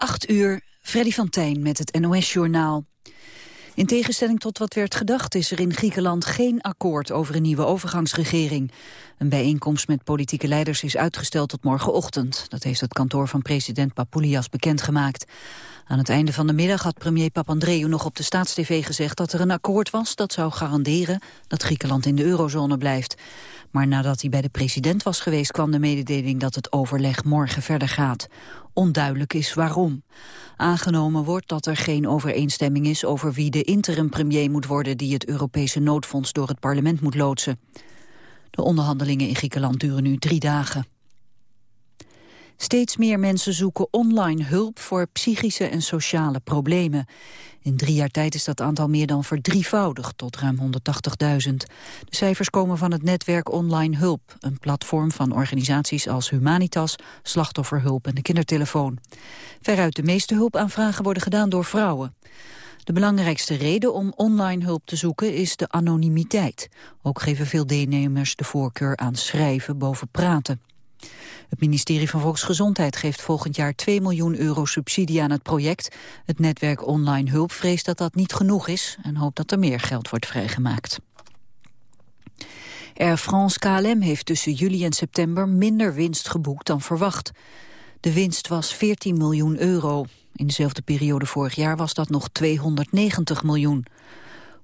8 uur, Freddy van Tijn met het NOS-journaal. In tegenstelling tot wat werd gedacht is er in Griekenland geen akkoord over een nieuwe overgangsregering. Een bijeenkomst met politieke leiders is uitgesteld tot morgenochtend. Dat heeft het kantoor van president Papoulias bekendgemaakt. Aan het einde van de middag had premier Papandreou nog op de staatstv gezegd dat er een akkoord was dat zou garanderen dat Griekenland in de eurozone blijft. Maar nadat hij bij de president was geweest kwam de mededeling dat het overleg morgen verder gaat. Onduidelijk is waarom. Aangenomen wordt dat er geen overeenstemming is over wie de interim-premier moet worden die het Europese noodfonds door het parlement moet loodsen. De onderhandelingen in Griekenland duren nu drie dagen. Steeds meer mensen zoeken online hulp voor psychische en sociale problemen. In drie jaar tijd is dat aantal meer dan verdrievoudigd tot ruim 180.000. De cijfers komen van het netwerk Online Hulp, een platform van organisaties als Humanitas, Slachtofferhulp en de Kindertelefoon. Veruit de meeste hulpaanvragen worden gedaan door vrouwen. De belangrijkste reden om online hulp te zoeken is de anonimiteit. Ook geven veel deelnemers de voorkeur aan schrijven boven praten. Het ministerie van Volksgezondheid geeft volgend jaar 2 miljoen euro subsidie aan het project. Het netwerk Online Hulp vreest dat dat niet genoeg is en hoopt dat er meer geld wordt vrijgemaakt. Air France KLM heeft tussen juli en september minder winst geboekt dan verwacht. De winst was 14 miljoen euro. In dezelfde periode vorig jaar was dat nog 290 miljoen.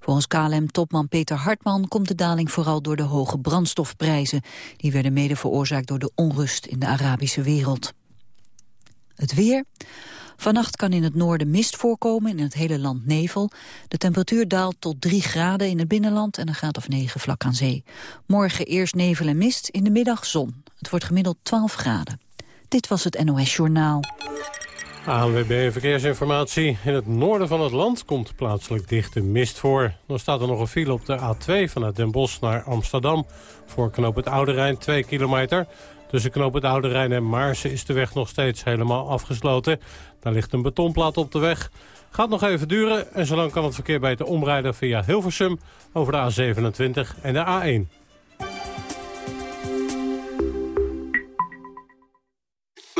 Volgens KLM-topman Peter Hartman komt de daling vooral door de hoge brandstofprijzen. Die werden mede veroorzaakt door de onrust in de Arabische wereld. Het weer. Vannacht kan in het noorden mist voorkomen, in het hele land nevel. De temperatuur daalt tot 3 graden in het binnenland en een graad of 9 vlak aan zee. Morgen eerst nevel en mist, in de middag zon. Het wordt gemiddeld 12 graden. Dit was het NOS Journaal. ANWB Verkeersinformatie. In het noorden van het land komt plaatselijk dichte mist voor. Dan staat er nog een file op de A2 vanuit Den Bosch naar Amsterdam. Voor knoop het Oude Rijn 2 kilometer. Tussen knoop het Oude Rijn en Maarsen is de weg nog steeds helemaal afgesloten. Daar ligt een betonplaat op de weg. Gaat nog even duren en zolang kan het verkeer beter omrijden via Hilversum... over de A27 en de A1.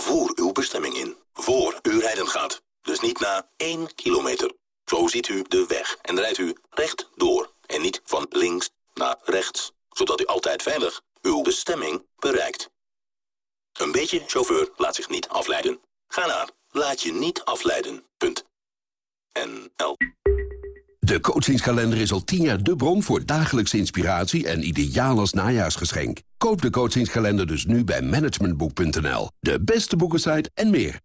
Voer uw bestemming in, voor u rijden gaat. Dus niet na één kilometer. Zo ziet u de weg en rijdt u recht door. En niet van links naar rechts. Zodat u altijd veilig uw bestemming bereikt. Een beetje chauffeur laat zich niet afleiden. Ga naar laat je niet afleiden. Punt. NL. De coachingskalender is al tien jaar de bron voor dagelijkse inspiratie en ideaal als najaarsgeschenk. Koop de coachingskalender dus nu bij managementboek.nl. De beste boekensite en meer.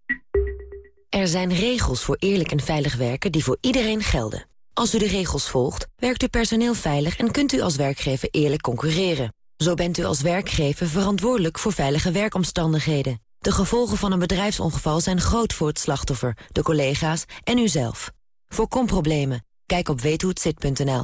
Er zijn regels voor eerlijk en veilig werken die voor iedereen gelden. Als u de regels volgt, werkt uw personeel veilig en kunt u als werkgever eerlijk concurreren. Zo bent u als werkgever verantwoordelijk voor veilige werkomstandigheden. De gevolgen van een bedrijfsongeval zijn groot voor het slachtoffer, de collega's en uzelf. Voorkom problemen Kijk op weethohetzit.nl.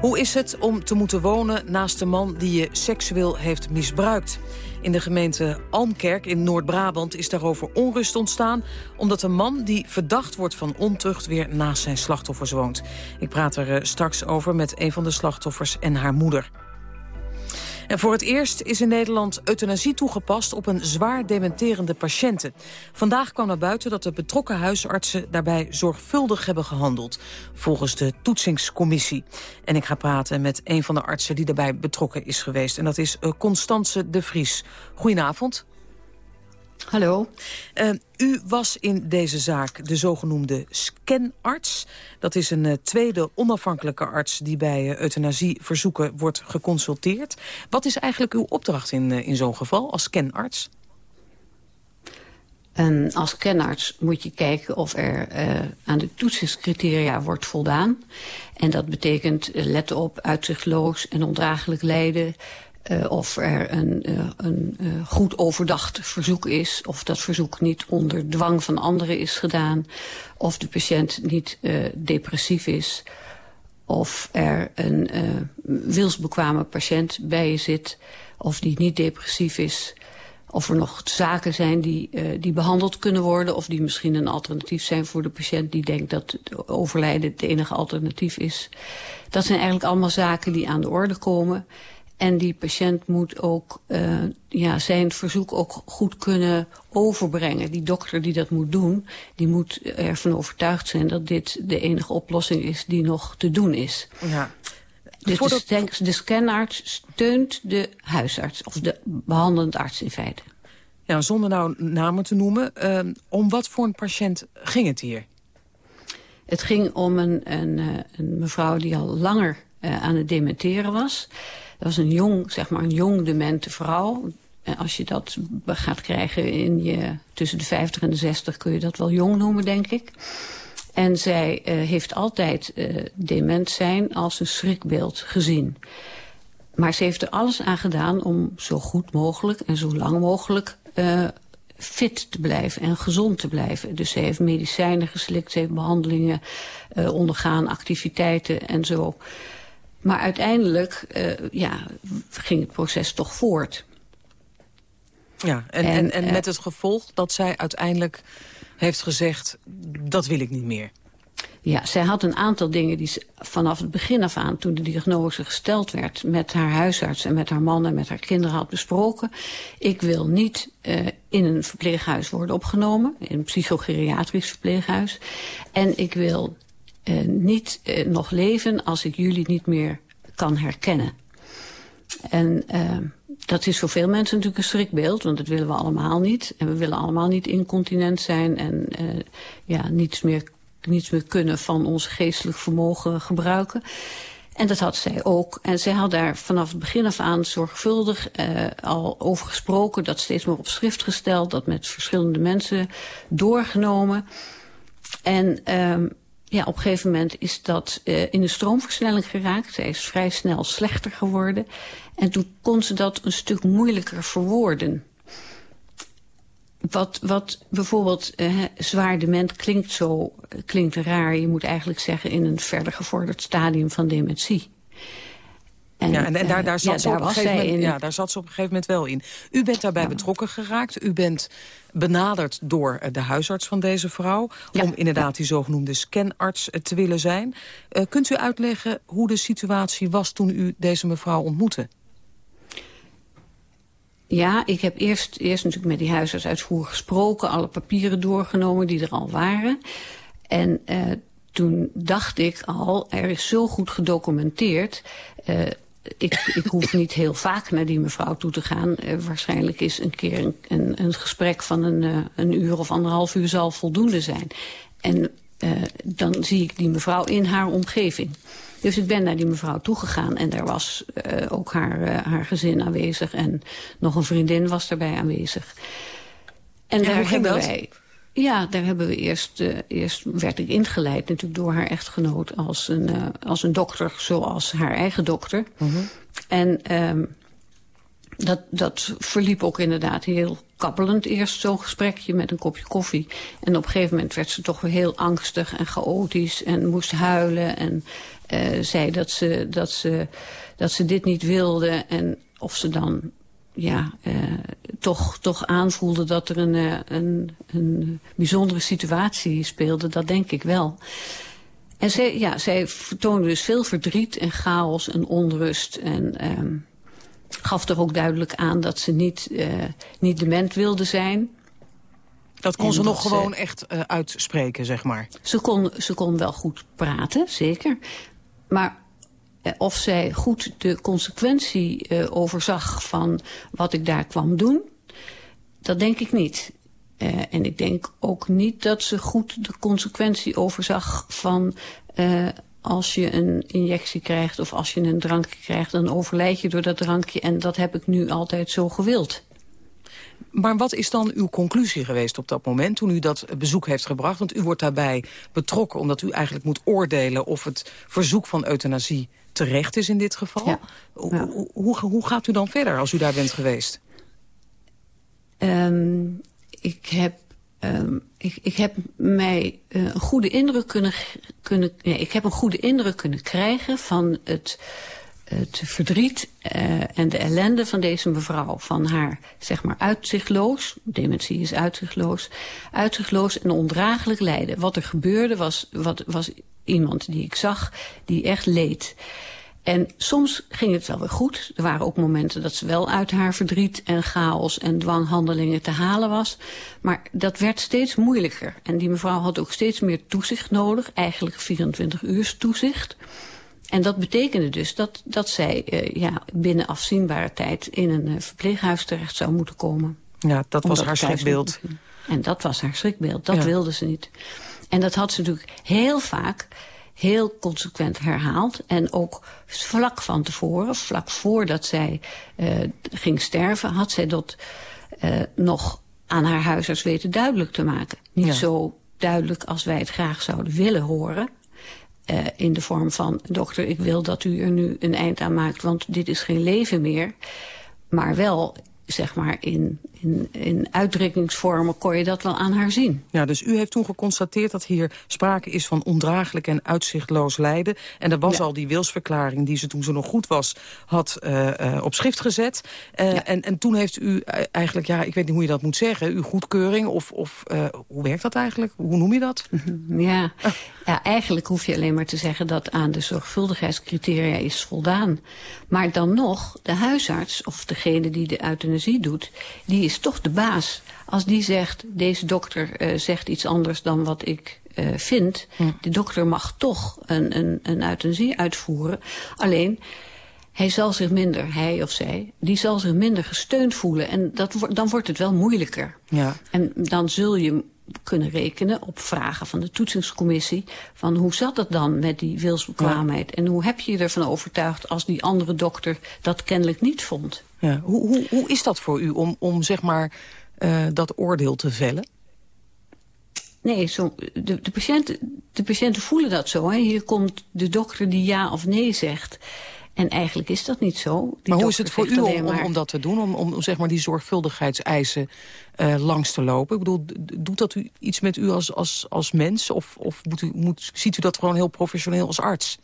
Hoe is het om te moeten wonen naast de man die je seksueel heeft misbruikt? In de gemeente Almkerk in Noord-Brabant is daarover onrust ontstaan... omdat een man die verdacht wordt van ontucht weer naast zijn slachtoffers woont. Ik praat er eh, straks over met een van de slachtoffers en haar moeder. En voor het eerst is in Nederland euthanasie toegepast op een zwaar dementerende patiënten. Vandaag kwam naar buiten dat de betrokken huisartsen daarbij zorgvuldig hebben gehandeld. Volgens de toetsingscommissie. En ik ga praten met een van de artsen die daarbij betrokken is geweest. En dat is eh, Constance de Vries. Goedenavond. Hallo. Uh, u was in deze zaak de zogenoemde scanarts. Dat is een uh, tweede onafhankelijke arts die bij uh, euthanasieverzoeken wordt geconsulteerd. Wat is eigenlijk uw opdracht in, in zo'n geval als scanarts? En als scanarts moet je kijken of er aan de toetsingscriteria wordt voldaan. En dat betekent, let op, uitzichtloos en ondraaglijk lijden... Uh, of er een, uh, een uh, goed overdacht verzoek is... of dat verzoek niet onder dwang van anderen is gedaan... of de patiënt niet depressief is... of er een wilsbekwame patiënt bij je zit... of die niet depressief is... of er nog zaken zijn die, die behandeld kunnen worden... of die misschien een alternatief zijn voor de patiënt... die denkt dat overlijden het enige alternatief is. Dat zijn eigenlijk allemaal zaken die aan de orde komen... En die patiënt moet ook uh, ja, zijn verzoek ook goed kunnen overbrengen. Die dokter die dat moet doen, die moet ervan overtuigd zijn... dat dit de enige oplossing is die nog te doen is. Ja. Dus Voordat... de, de scanarts steunt de huisarts, of de behandelend arts in feite. Ja, zonder nou namen te noemen, uh, om wat voor een patiënt ging het hier? Het ging om een, een, eh, een mevrouw die al langer uh, aan het dementeren was... Dat was een jong, zeg maar, een jong demente vrouw. En als je dat gaat krijgen in je, tussen de 50 en de 60 kun je dat wel jong noemen, denk ik. En zij uh, heeft altijd uh, dement zijn als een schrikbeeld gezien. Maar ze heeft er alles aan gedaan om zo goed mogelijk en zo lang mogelijk uh, fit te blijven en gezond te blijven. Dus ze heeft medicijnen geslikt, ze heeft behandelingen ondergaan, activiteiten en zo. Maar uiteindelijk uh, ja, ging het proces toch voort. Ja, en, en, en, en uh, met het gevolg dat zij uiteindelijk heeft gezegd... dat wil ik niet meer. Ja, zij had een aantal dingen die ze vanaf het begin af aan... toen de diagnose gesteld werd met haar huisarts en met haar man en met haar kinderen had besproken. Ik wil niet uh, in een verpleeghuis worden opgenomen, in een psychogeriatrisch verpleeghuis. En ik wil uh, niet uh, nog leven als ik jullie niet meer kan herkennen. En uh, dat is voor veel mensen natuurlijk een schrikbeeld, want dat willen we allemaal niet. En we willen allemaal niet incontinent zijn en ja, niets, meer, niets meer kunnen van ons geestelijk vermogen gebruiken. En dat had zij ook. En zij had daar vanaf het begin af aan zorgvuldig uh, al over gesproken. Dat steeds meer op schrift gesteld. Dat met verschillende mensen doorgenomen. En um, ja, op een gegeven moment is dat uh, in de stroomversnelling geraakt. Zij is vrij snel slechter geworden. En toen kon ze dat een stuk moeilijker verwoorden. Wat, wat bijvoorbeeld uh, zwaar dement klinkt zo, klinkt raar. Je moet eigenlijk zeggen in een verder gevorderd stadium van dementie. En, ja, en, en daar, daar, zat ja, ze op een gegeven moment, in. ja, daar zat ze op een gegeven moment wel in. U bent daarbij ja. betrokken geraakt. U bent benaderd door eh, de huisarts van deze vrouw... Ja. om inderdaad die zogenoemde scanarts eh, te willen zijn. Uh, kunt u uitleggen hoe de situatie was toen u deze mevrouw ontmoette? Ja, ik heb eerst, eerst natuurlijk met die huisarts uitvoerig gesproken... alle papieren doorgenomen die er al waren. En uh, toen dacht ik al, er is zo goed gedocumenteerd... Uh, ik, ik hoef niet heel vaak naar die mevrouw toe te gaan. Uh, waarschijnlijk is een keer een, een, een gesprek van een, uh, een uur of anderhalf uur zal voldoende zijn. En uh, dan zie ik die mevrouw in haar omgeving. Dus ik ben naar die mevrouw toegegaan en daar was ook haar, haar gezin aanwezig. En nog een vriendin was daarbij aanwezig. En, en daar hebben wij... Ja, daar hebben we eerst, uh, eerst werd ik ingeleid natuurlijk door haar echtgenoot als een, uh, als een dokter zoals haar eigen dokter. -huh. En um, dat, dat verliep ook inderdaad heel kabbelend eerst zo'n gesprekje met een kopje koffie. En op een gegeven moment werd ze toch weer heel angstig en chaotisch en moest huilen. En uh, zei dat ze, dat, ze, dat ze dit niet wilde en of ze dan ja, uh, toch, toch aanvoelde dat er een, uh, een, een bijzondere situatie speelde. Dat denk ik wel. En zij, ja, zij vertoonde dus veel verdriet en chaos en onrust. En um, gaf er ook duidelijk aan dat ze niet, uh, niet dement wilde zijn. Dat kon en ze nog gewoon echt uh, uitspreken, zeg maar? Ze kon, ze kon wel goed praten, zeker. Maar Eh, of zij goed de consequentie overzag van wat ik daar kwam doen. Dat denk ik niet. Uh, en ik denk ook niet dat ze goed de consequentie overzag van... Uh, als je een injectie krijgt of als je een drankje krijgt... dan overlijd je door dat drankje en dat heb ik nu altijd zo gewild. Maar wat is dan uw conclusie geweest op dat moment toen u dat bezoek heeft gebracht? Want u wordt daarbij betrokken omdat u eigenlijk moet oordelen of het verzoek van euthanasie terecht is in dit geval. Ja. Hoe, hoe, hoe, gaat u dan verder als u daar bent geweest? Um, ik heb Um, ik, ik, heb mij uh, een goede indruk kunnen, kunnen ik heb een goede indruk kunnen krijgen van het, het verdriet uh, en de ellende van deze mevrouw. Van haar, zeg maar, uitzichtloos, dementie is uitzichtloos, uitzichtloos en ondraaglijk lijden. Wat er gebeurde was, wat, was iemand die ik zag, die echt leed. En soms ging het wel weer goed. Er waren ook momenten dat ze wel uit haar verdriet en chaos en dwanghandelingen te halen was. Maar dat werd steeds moeilijker. En die mevrouw had ook steeds meer toezicht nodig. Eigenlijk 24 uur toezicht. En dat betekende dus dat, dat zij uh, ja, binnen afzienbare tijd in een uh, verpleeghuis terecht zou moeten komen. Ja, dat was haar schrikbeeld. En dat was haar schrikbeeld. Dat ja. wilde ze niet. En dat had ze natuurlijk heel vaak heel consequent herhaald. En ook vlak van tevoren, vlak voordat zij uh, ging sterven... had zij dat uh, nog aan haar huisarts weten duidelijk te maken. Niet ja. zo duidelijk als wij het graag zouden willen horen... Uh, in de vorm van, dokter, ik wil dat u er nu een eind aan maakt... want dit is geen leven meer. Maar wel zeg maar, in, in, in uitdrukkingsvormen kon je dat wel aan haar zien. Ja, dus u heeft toen geconstateerd dat hier sprake is van ondraaglijk en uitzichtloos lijden. En er was ja. al die wilsverklaring die ze toen ze nog goed was, had uh, uh, op schrift gezet. Uh, ja. en, en toen heeft u eigenlijk, ja, ik weet niet hoe je dat moet zeggen, uw goedkeuring of, of hoe werkt dat eigenlijk? Hoe noem je dat? Ja. ja, eigenlijk hoef je alleen maar te zeggen dat aan de zorgvuldigheidscriteria is voldaan. Maar dan nog, de huisarts of degene die de euthanasie doet, die is toch de baas. Als die zegt, deze dokter uh, zegt iets anders dan wat ik uh, vind... De dokter mag toch een, een, een euthanasie uitvoeren. Alleen, hij zal zich minder, hij of zij, die zal zich minder gesteund voelen. En dat, dan wordt het wel moeilijker. Ja. En dan zul je kunnen rekenen op vragen van de toetsingscommissie... van hoe zat het dan met die wilsbekwaamheid? Ja. En hoe heb je je ervan overtuigd als die andere dokter dat kennelijk niet vond? Ja. Hoe, hoe, hoe is dat voor u om, om zeg maar, uh, dat oordeel te vellen? Nee, zo, de, de, patiënten, de patiënten voelen dat zo. Hè. Hier komt de dokter die ja of nee zegt... En eigenlijk is dat niet zo. Die maar hoe is het voor u om, maar... om, dat te doen? Om, om zeg maar die zorgvuldigheidseisen uh, langs te lopen? Ik bedoel, doet dat u iets met u als, als, als mens? Of, of moet u, moet, ziet u dat gewoon heel professioneel als arts?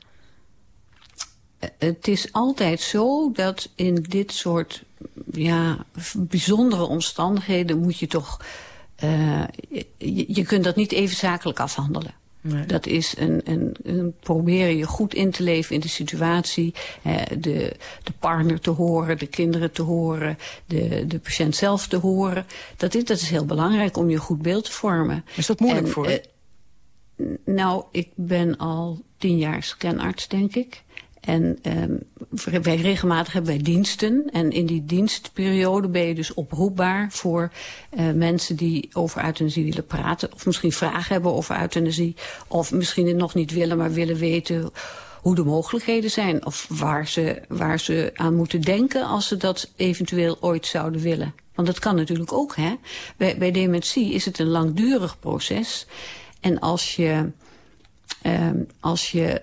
Het is altijd zo dat in dit soort ja, bijzondere omstandigheden moet je toch... Uh, je, je kunt dat niet even zakelijk afhandelen. Nee. Dat is een, een, een, proberen je goed in te leven in de situatie. Eh, de, de partner te horen, de kinderen te horen, de, de patiënt zelf te horen. Dat is, dat is heel belangrijk om je goed beeld te vormen. Is dat moeilijk en, voor je? Uh, nou, ik ben al tien jaar scanarts, denk ik. En um, wij regelmatig hebben wij diensten. En in die dienstperiode ben je dus oproepbaar voor uh, mensen die over euthanasie willen praten. Of misschien vragen hebben over euthanasie. Of misschien het nog niet willen, maar willen weten hoe de mogelijkheden zijn. Of waar ze, waar ze aan moeten denken als ze dat eventueel ooit zouden willen. Want dat kan natuurlijk ook, hè. Bij, bij dementie is het een langdurig proces. En als je Um, als je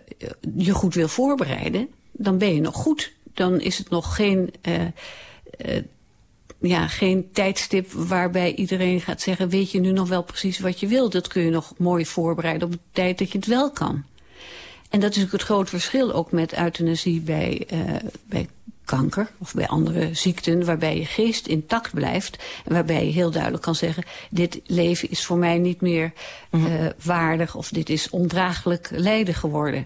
je goed wil voorbereiden, dan ben je nog goed. Dan is het nog geen, uh, uh, ja, geen tijdstip waarbij iedereen gaat zeggen... weet je nu nog wel precies wat je wil? Dat kun je nog mooi voorbereiden op de tijd dat je het wel kan. En dat is ook het grote verschil ook met euthanasie bij, uh, bij kanker of bij andere ziekten... waarbij je geest intact blijft en waarbij je heel duidelijk kan zeggen... dit leven is voor mij niet meer mm -hmm. uh, waardig of dit is ondraaglijk lijden geworden.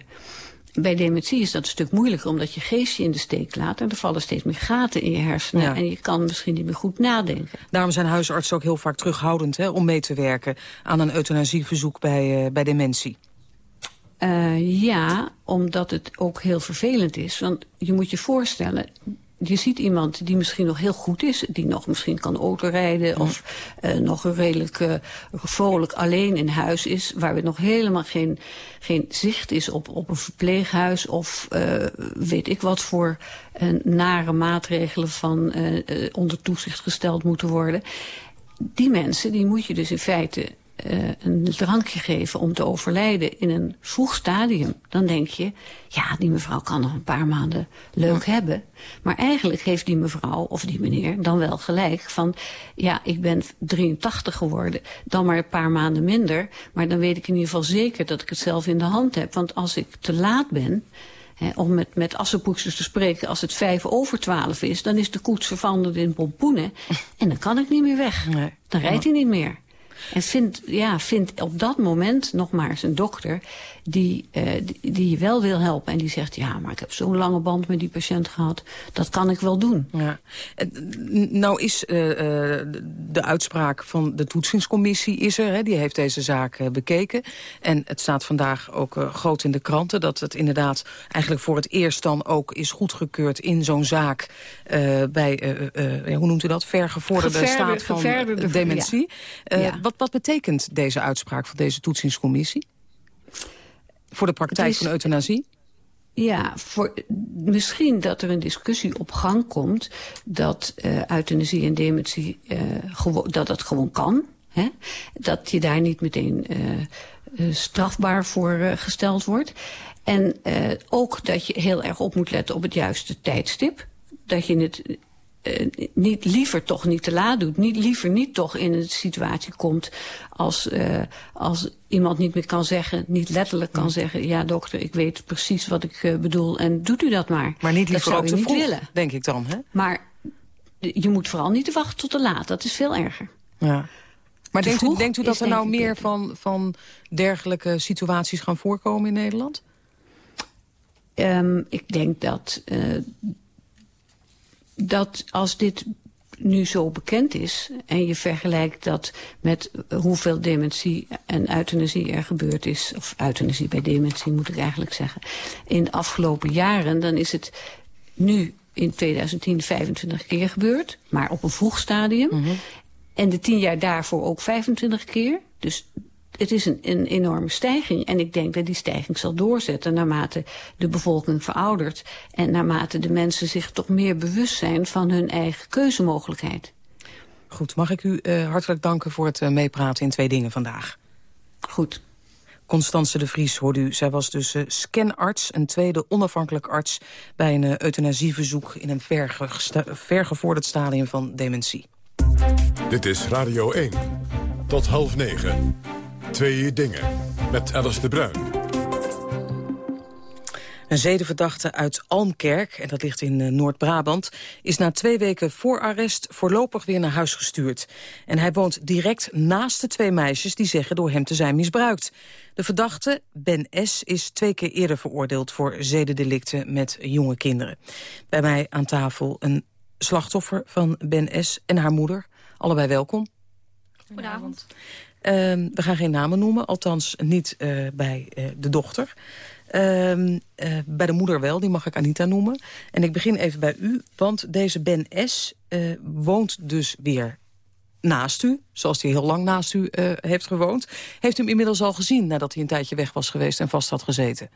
Bij dementie is dat een stuk moeilijker omdat je geest je in de steek laat... en er vallen steeds meer gaten in je hersenen ja. en je kan misschien niet meer goed nadenken. Daarom zijn huisartsen ook heel vaak terughoudend hè, om mee te werken... aan een euthanasieverzoek bij, uh, bij dementie. Uh, ja, omdat het ook heel vervelend is. Want je moet je voorstellen, je ziet iemand die misschien nog heel goed is... die nog misschien kan autorijden... of uh, nog redelijk uh, vrolijk alleen in huis is... waar we nog helemaal geen, geen zicht is op, op een verpleeghuis... of uh, weet ik wat voor nare maatregelen van onder toezicht gesteld moeten worden. Die mensen die moet je dus in feite uh, een drankje geven om te overlijden in een vroeg stadium... dan denk je, ja, die mevrouw kan nog een paar maanden leuk hebben. Maar eigenlijk heeft die mevrouw of die meneer dan wel gelijk van... ja, ik ben 83 geworden, dan maar een paar maanden minder... maar dan weet ik in ieder geval zeker dat ik het zelf in de hand heb. Want als ik te laat ben... He, om met, met assenpoetsers te spreken, als het vijf over twaalf is... dan is de koets veranderd in pompoenen en dan kan ik niet meer weg. Nee. Dan rijdt hij niet meer. En vindt, ja, vindt op dat moment nog maar een dokter die, uh, die, die, je wel wil helpen. En die zegt, ja, maar ik heb zo'n lange band met die patiënt gehad. Dat kan ik wel doen. Ja. Nou is uh, de uitspraak van de toetsingscommissie is er. Hè, die heeft deze zaak bekeken. En het staat vandaag ook groot in de kranten... dat het inderdaad eigenlijk voor het eerst dan ook is goedgekeurd... in zo'n zaak bij, hoe noemt u dat, vergevorderde staat van dementie. Ja. Ja. Wat, wat betekent deze uitspraak van deze toetsingscommissie? Voor de praktijk van euthanasie? Ja, voor, misschien dat er een discussie op gang komt... dat uh, euthanasie en dementie uh, dat dat gewoon kan. Hè? Dat je daar niet meteen uh, strafbaar voor gesteld wordt. En ook dat je heel erg op moet letten op het juiste tijdstip. Dat je het niet liever toch niet te laat doet. Niet, liever niet toch in een situatie komt als, uh, als iemand niet meer kan zeggen, niet letterlijk kan zeggen... ja dokter, ik weet precies wat ik uh, bedoel en doet u dat maar. Maar niet liever ook te vroeg, willen. denk ik dan, hè? Maar je moet vooral niet wachten tot te laat. Dat is veel erger. Ja. Maar denkt u, denkt u dat er nou meer van, van dergelijke situaties gaan voorkomen in Nederland? Um, ik denk dat uh, dat als dit nu zo bekend is... en je vergelijkt dat met hoeveel dementie en euthanasie er gebeurd is... of euthanasie bij dementie moet ik eigenlijk zeggen... in de afgelopen jaren, dan is het nu in 2010 25 keer gebeurd... maar op een vroeg stadium. Mm -hmm. En de tien jaar daarvoor ook 25 keer. Dus het is een, een enorme stijging. En ik denk dat die stijging zal doorzetten naarmate de bevolking veroudert. En naarmate de mensen zich toch meer bewust zijn van hun eigen keuzemogelijkheid. Goed, mag ik u uh, hartelijk danken voor het uh, meepraten in twee dingen vandaag. Goed. Constance de Vries hoorde u. Zij was dus uh, scanarts, een tweede onafhankelijk arts... bij een euthanasieverzoek in een vergevorderd stadium van dementie. Dit is Radio 1. Tot half negen. Twee dingen. Met Alice de Bruin. Een zedenverdachte uit Almkerk, en dat ligt in uh, Noord-Brabant... is na twee weken voor arrest voorlopig weer naar huis gestuurd. En hij woont direct naast de twee meisjes die zeggen door hem te zijn misbruikt. De verdachte, Ben S., is twee keer eerder veroordeeld... voor zedendelicten met jonge kinderen. Bij mij aan tafel een slachtoffer van Ben S. en haar moeder. Allebei welkom. Goedenavond. Uh, we gaan geen namen noemen, althans niet uh, bij uh, de dochter. Uh, bij de moeder wel, die mag ik Anita noemen. En ik begin even bij u, want deze Ben S. woont dus weer naast u, zoals hij heel lang naast u heeft gewoond. Heeft u hem inmiddels al gezien nadat hij een tijdje weg was geweest en vast had gezeten?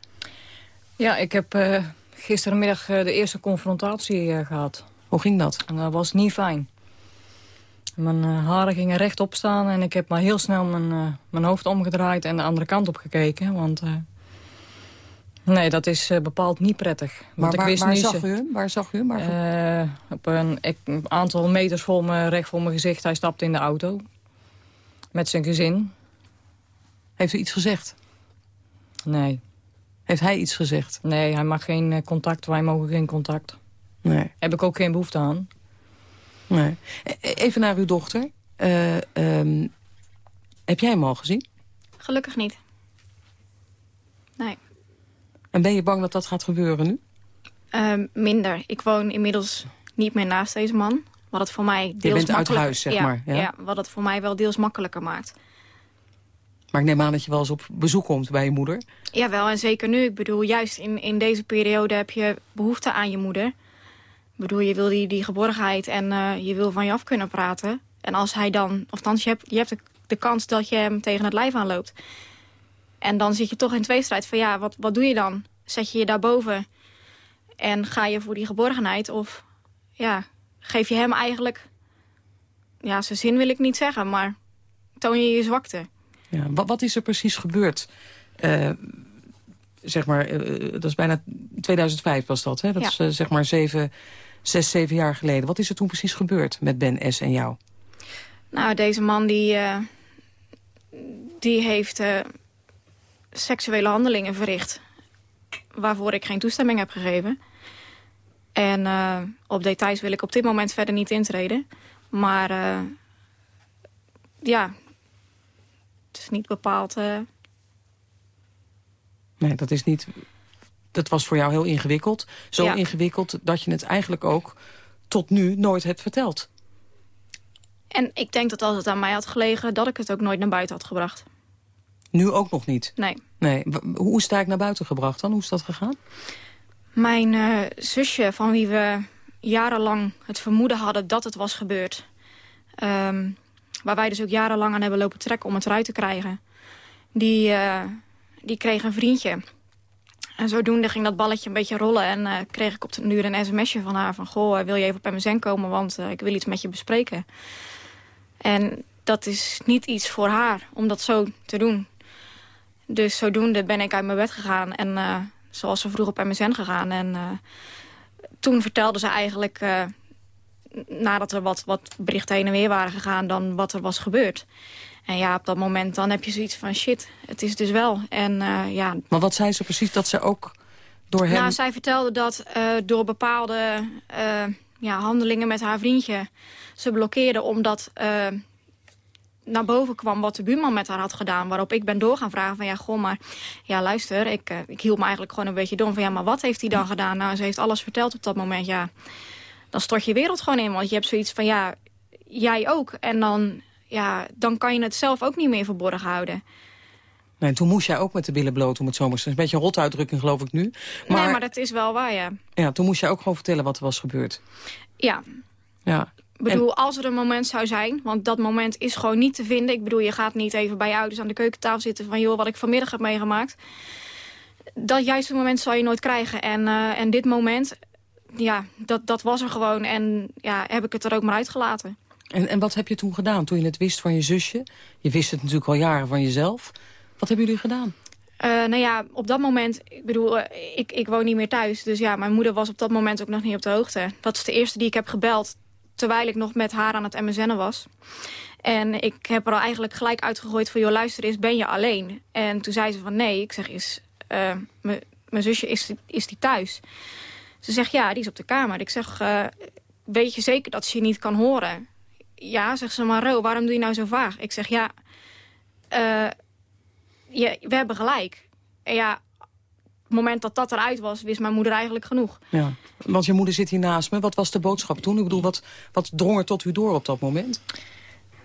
Ja, ik heb gistermiddag de eerste confrontatie gehad. Hoe ging dat? En dat was niet fijn. Mijn uh, haren gingen rechtop staan en ik heb maar heel snel mijn, uh, mijn hoofd omgedraaid en de andere kant op gekeken. Want uh, nee, dat is bepaald niet prettig. Maar waar, ik wist waar, zag u hem? waar zag u hem? op een, ik, een, aantal meters voor me, recht voor mijn gezicht. Hij stapte in de auto. Met zijn gezin. Heeft u iets gezegd? Nee. Heeft hij iets gezegd? Nee, hij mag geen contact. Wij mogen geen contact. Nee. Heb ik ook geen behoefte aan. Nee. E-, even naar uw dochter. Uh, um, heb jij hem al gezien? Gelukkig niet. Nee. En ben je bang dat dat gaat gebeuren nu? Uh, minder. Ik woon inmiddels niet meer naast deze man. Wat het voor mij deels je bent uit huis, zeg ja, maar. Ja? ja, wat het voor mij wel deels makkelijker maakt. Maar ik neem aan dat je wel eens op bezoek komt bij je moeder. Jawel, en zeker nu. Ik bedoel, juist in, in deze periode heb je behoefte aan je moeder bedoel, je wil die, die geborgenheid en uh, je wil van je af kunnen praten. En als hij dan, of je hebt, je hebt de, de, kans dat je hem tegen het lijf aanloopt. En dan zit je toch in tweestrijd van ja, wat, wat doe je dan? Zet je je daarboven en ga je voor die geborgenheid? Of ja, geef je hem eigenlijk, ja, zijn zin wil ik niet zeggen, maar toon je je zwakte. Ja, wat, wat is er precies gebeurd? Uh, zeg maar, uh, dat is bijna 2005 was dat, hè? Dat ja. is uh, zeg maar zeven, zes, zeven jaar geleden. Wat is er toen precies gebeurd met Ben S. en jou? Nou, deze man die, die heeft seksuele handelingen verricht... waarvoor ik geen toestemming heb gegeven. En op details wil ik op dit moment verder niet intreden. Maar ja, het is niet bepaald... Nee, dat is niet... Dat was voor jou heel ingewikkeld. Zo ja. ingewikkeld dat je het eigenlijk ook tot nu nooit hebt verteld. En ik denk dat als het aan mij had gelegen... dat ik het ook nooit naar buiten had gebracht. Nu ook nog niet? Nee. nee. Hoe is het eigenlijk naar buiten gebracht dan? Hoe is dat gegaan? Mijn uh, zusje, van wie we jarenlang het vermoeden hadden dat het was gebeurd... Um, waar wij dus ook jarenlang aan hebben lopen trekken om het eruit te krijgen. Die, uh, die kreeg een vriendje. En zodoende ging dat balletje een beetje rollen. En uh, kreeg ik op de uur een sms'je van haar van... Goh, wil je even op MSN komen, want uh, ik wil iets met je bespreken. En dat is niet iets voor haar, om dat zo te doen. Dus zodoende ben ik uit mijn bed gegaan. En zoals ze vroeg op MSN gegaan. En toen vertelde ze eigenlijk nadat er wat, wat berichten heen en weer waren gegaan... dan wat er was gebeurd. En ja, op dat moment dan heb je zoiets van shit, het is dus wel. En, uh, ja. Maar wat zei ze precies dat ze ook door hem... Nou, zij vertelde dat uh, door bepaalde uh, ja, handelingen met haar vriendje... ze blokkeerde omdat naar boven kwam wat de buurman met haar had gedaan. Waarop ik ben door gaan vragen van ja, goh, maar ja, luister, ik, ik hield me eigenlijk gewoon een beetje dom van ja, maar wat heeft hij dan gedaan? Nou, ze heeft alles verteld op dat moment, ja dan stort je wereld gewoon in. Want je hebt zoiets van, ja, jij ook. En dan, ja, dan kan je het zelf ook niet meer verborgen houden. Nee, toen moest jij ook met de billen bloot, om het zomaar te Een beetje een rotuitdrukking, geloof ik nu. Maar, nee, maar dat is wel waar, ja. Ja, toen moest jij ook gewoon vertellen wat er was gebeurd. Ja. Ja. Ik bedoel, als er een moment zou zijn, want dat moment is gewoon niet te vinden. Ik bedoel, je gaat niet even bij je ouders aan de keukentafel zitten van... joh, wat ik vanmiddag heb meegemaakt. Dat juiste moment zal je nooit krijgen. En, uh, en dit moment, ja, dat, dat was er gewoon. En ja, heb ik het er ook maar uitgelaten. En, en wat heb je toen gedaan, toen je het wist van je zusje? Je wist het natuurlijk al jaren van jezelf. Wat hebben jullie gedaan? Uh, nou ja, op dat moment, ik bedoel, uh, ik, ik woon niet meer thuis. Dus ja, mijn moeder was op dat moment ook nog niet op de hoogte. Dat is de eerste die ik heb gebeld, terwijl ik nog met haar aan het MSN'en was. En ik heb er al eigenlijk gelijk uitgegooid van, joh, luister eens, ben je alleen? En toen zei ze van, nee, ik zeg, is, uh, mijn zusje, is, is die thuis? Ze zegt, ja, die is op de kamer. Ik zeg, weet je zeker dat ze je niet kan horen? Ja, zegt ze, maar Ro, waarom doe je nou zo vaag? Ik zeg, ja, uh, je, we hebben gelijk. En ja, op het moment dat dat eruit was, wist mijn moeder eigenlijk genoeg. Ja, want je moeder zit hier naast me. Wat was de boodschap toen? Ik bedoel, wat, wat drong er tot u door op dat moment?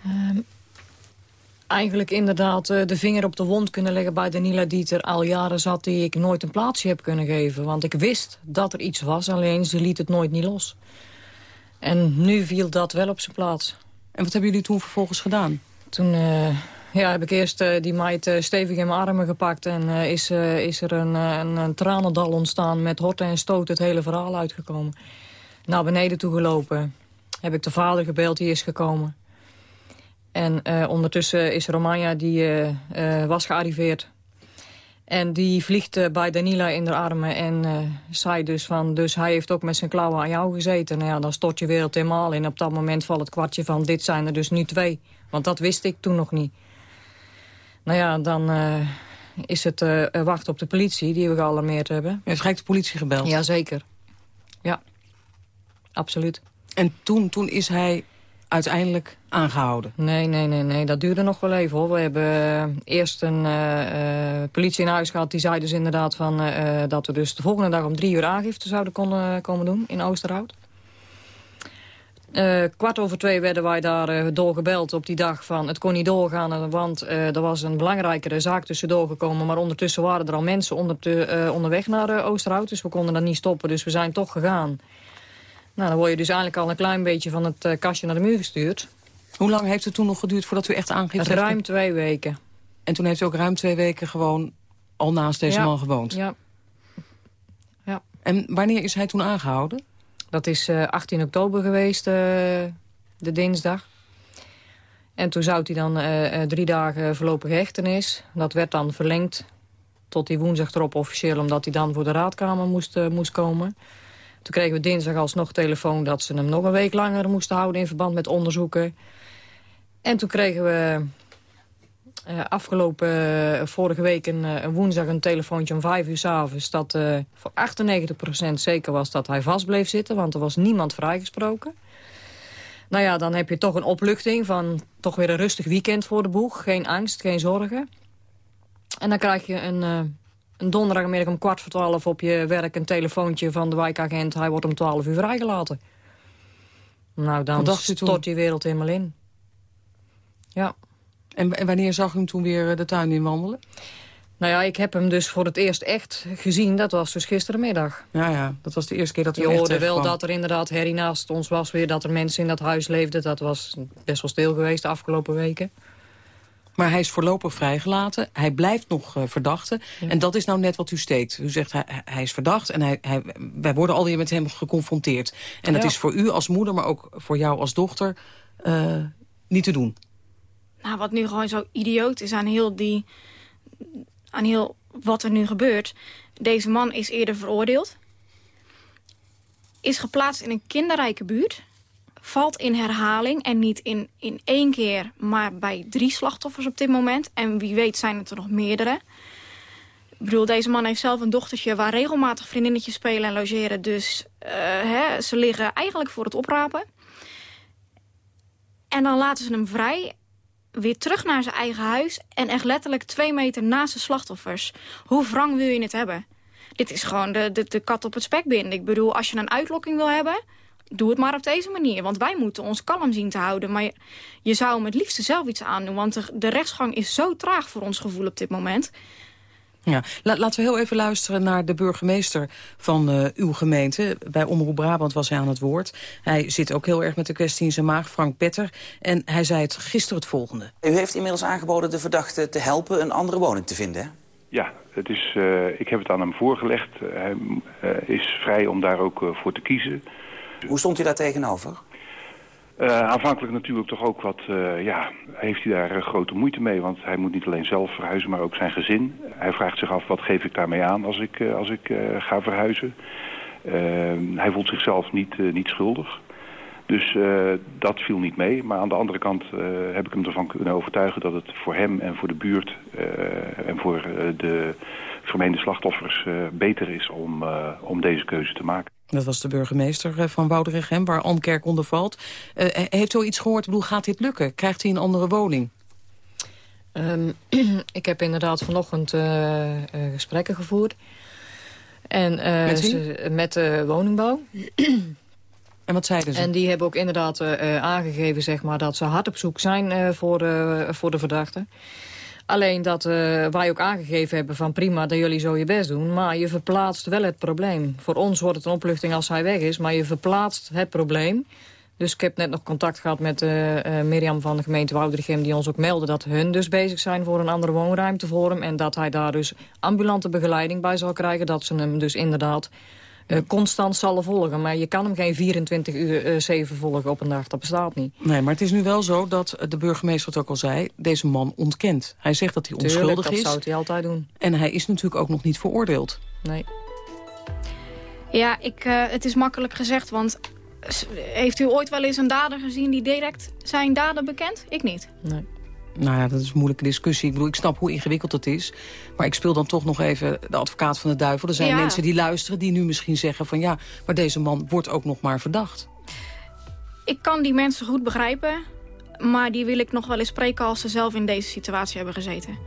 Um, eigenlijk inderdaad uh, de vinger op de wond kunnen leggen bij Danila die er al jaren zat die ik nooit een plaatsje heb kunnen geven. Want ik wist dat er iets was, alleen ze liet het nooit niet los. En nu viel dat wel op zijn plaats. En wat hebben jullie toen vervolgens gedaan? Toen uh, ja, heb ik eerst uh, die meid stevig in mijn armen gepakt... en is, is er een, een, tranendal ontstaan met horten en stoot het hele verhaal uitgekomen. Naar beneden toe gelopen. Heb ik de vader gebeld, die is gekomen. En ondertussen is Romania, die was gearriveerd. En die vliegt bij Danila in de armen en zei dus van... dus hij heeft ook met zijn klauwen aan jou gezeten. Nou ja, dan stort je wereld helemaal in. Op dat moment valt het kwartje van dit zijn er dus nu twee. Want dat wist ik toen nog niet. Nou ja, dan is het wachten op de politie die we gealarmeerd hebben. Je gelijk de politie gebeld? Jazeker. Ja, absoluut. En toen, toen is hij uiteindelijk aangehouden? Nee, nee, nee, nee. Dat duurde nog wel even hoor. We hebben uh, eerst een uh, politie in huis gehad. Die zei dus inderdaad van, dat we dus de volgende dag om drie uur aangifte zouden konden, komen doen in Oosterhout. kwart over twee werden wij daar doorgebeld op die dag van het kon niet doorgaan. Want er was een belangrijkere zaak tussendoor gekomen. Maar ondertussen waren er al mensen onder onderweg naar Oosterhout. Dus we konden dat niet stoppen. Dus we zijn toch gegaan. Nou, dan word je dus eigenlijk al een klein beetje van het eh, kastje naar de muur gestuurd. Hoe lang heeft het toen nog geduurd voordat u echt aangifte Ruim heeft? twee weken. En toen heeft u ook ruim twee weken gewoon al naast deze Ja. man gewoond? Ja. ja. En wanneer is hij toen aangehouden? Dat is eh, 18 oktober geweest, eh, de dinsdag. En toen zou hij dan eh, eh, drie dagen voorlopige hechtenis. Dat werd dan verlengd tot die woensdag erop officieel... omdat hij dan voor de raadkamer moest, eh, moest komen. Toen kregen we dinsdag alsnog telefoon dat ze hem nog een week langer moesten houden... in verband met onderzoeken. En toen kregen we eh, afgelopen eh, vorige week een, eh, een woensdag een telefoontje om vijf uur s'avonds... dat voor 98% zeker was dat hij vast bleef zitten... want er was niemand vrijgesproken. Nou ja, dan heb je toch een opluchting van toch weer een rustig weekend voor de boeg. Geen angst, geen zorgen. En dan krijg je een, een donderdagmiddag om kwart voor twaalf op je werk... een telefoontje van de wijkagent, hij wordt om twaalf uur vrijgelaten. Nou, dan stort die wereld helemaal in. Ja. En, en wanneer zag u hem toen weer eh, de tuin in wandelen? Nou ja, ik heb hem dus voor het eerst echt gezien. Dat was dus gisterenmiddag. Ja, ja, dat was de eerste keer dat u Je hoorde wel dat er inderdaad herrie naast ons was weer. Dat er mensen in dat huis leefden. Dat was best wel stil geweest de afgelopen weken. Maar hij is voorlopig vrijgelaten. Hij blijft nog eh, verdachte. En dat is nou net wat u steekt. U zegt hij, hij is verdacht en hij, hij, wij worden alweer met hem geconfronteerd. En dat is voor u als moeder, maar ook voor jou als dochter eh, niet te doen. Nou, wat nu gewoon zo idioot is aan heel, die, aan heel wat er nu gebeurt. Deze man is eerder veroordeeld. Is geplaatst in een kinderrijke buurt. Valt in herhaling en niet in, in één keer, maar bij drie slachtoffers op dit moment. En wie weet zijn het er nog meerdere. Ik bedoel, deze man heeft zelf een dochtertje waar regelmatig vriendinnetjes spelen en logeren. Dus eh, hè, ze liggen eigenlijk voor het oprapen. En dan laten ze hem vrij weer terug naar zijn eigen huis... en echt letterlijk twee meter naast de slachtoffers. Hoe wrang wil je het hebben? Dit is gewoon de, de, de kat op het spek binden. Ik bedoel, als je een uitlokking wil hebben... doe het maar op deze manier. Want wij moeten ons kalm zien te houden. Maar je, je zou hem het liefste zelf iets aandoen. Want de, de rechtsgang is zo traag voor ons gevoel op dit moment. Ja. La- laten we heel even luisteren naar de burgemeester van eh, uw gemeente. Bij Omroep Brabant was hij aan het woord. Hij zit ook heel erg met de kwestie in zijn maag, Frank Petter. En hij zei het gisteren het volgende. U heeft inmiddels aangeboden de verdachte te helpen een andere woning te vinden, hè? Ja, het is, eh, ik heb het aan hem voorgelegd. Hij eh, is vrij om daar ook voor te kiezen. Hoe stond u daar tegenover? Eh, aanvankelijk natuurlijk toch ook wat, eh, ja, heeft hij daar eh, grote moeite mee. Want hij moet niet alleen zelf verhuizen, maar ook zijn gezin. Hij vraagt zich af, wat geef ik daarmee aan als ik, als ik ga verhuizen? Eh, hij voelt zichzelf niet, niet schuldig. Dus dat viel niet mee. Maar aan de andere kant heb ik hem ervan kunnen overtuigen dat het voor hem en voor de buurt en voor de vermeende slachtoffers beter is om, om deze keuze te maken. Dat was de burgemeester eh, van Woudrichem, waar Almkerk onder valt. Eh, heeft u iets gehoord? Ik bedoel, gaat dit lukken? Krijgt hij een andere woning? Ehm, ik heb inderdaad vanochtend eh, eh, gesprekken gevoerd. En, eh, Met ze- met de woningbouw. En wat zeiden ze? En die hebben ook inderdaad eh, eh, aangegeven zeg maar, dat ze hard op zoek zijn eh, voor, de, voor de verdachte. Alleen dat eh, wij ook aangegeven hebben van prima dat jullie zo je best doen. Maar je verplaatst wel het probleem. Voor ons wordt het een opluchting als hij weg is. Maar je verplaatst het probleem. Dus ik heb net nog contact gehad met eh, Mirjam van de gemeente Woudrichem... die ons ook meldde dat hun dus bezig zijn voor een andere woonruimte voor. En dat hij daar dus ambulante begeleiding bij zal krijgen. Dat ze hem dus inderdaad eh, constant zullen volgen. Maar je kan hem geen 24 uur eh 7 volgen op een dag. Dat bestaat niet. Nee, maar het is nu wel zo dat eh, de burgemeester het ook al zei... deze man ontkent. Hij zegt dat hij Tuurlijk, onschuldig dat is. zou hij altijd doen. En hij is natuurlijk ook nog niet veroordeeld. Nee. Ja, ik, eh, het is makkelijk gezegd, want... Heeft u ooit wel eens een dader gezien die direct zijn daden bekend? Ik niet. Nee. Nou ja, dat is een moeilijke discussie. Ik bedoel, ik snap hoe ingewikkeld het is. Maar ik speel dan toch nog even de advocaat van de duivel. Er zijn Ja. mensen die luisteren die nu misschien zeggen van... ja, maar deze man wordt ook nog maar verdacht. Ik kan die mensen goed begrijpen, maar die wil ik nog wel eens spreken als ze zelf in deze situatie hebben gezeten.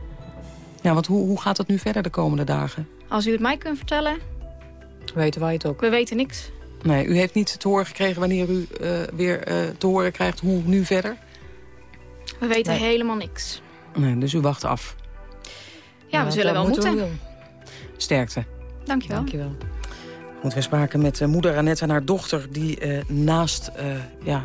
Ja, want hoe, hoe gaat het nu verder de komende dagen? Als u het mij kunt vertellen, Weten wij het ook. we weten niks. Nee, u heeft niet te horen gekregen wanneer u eh, weer eh, te horen krijgt hoe nu verder? We weten Nee. helemaal niks. Nee, dus u wacht af. Ja, we zullen wel moeten. Sterkte. Dankjewel. Dankjewel. Want we spraken met moeder Annette en haar dochter... die naast ja,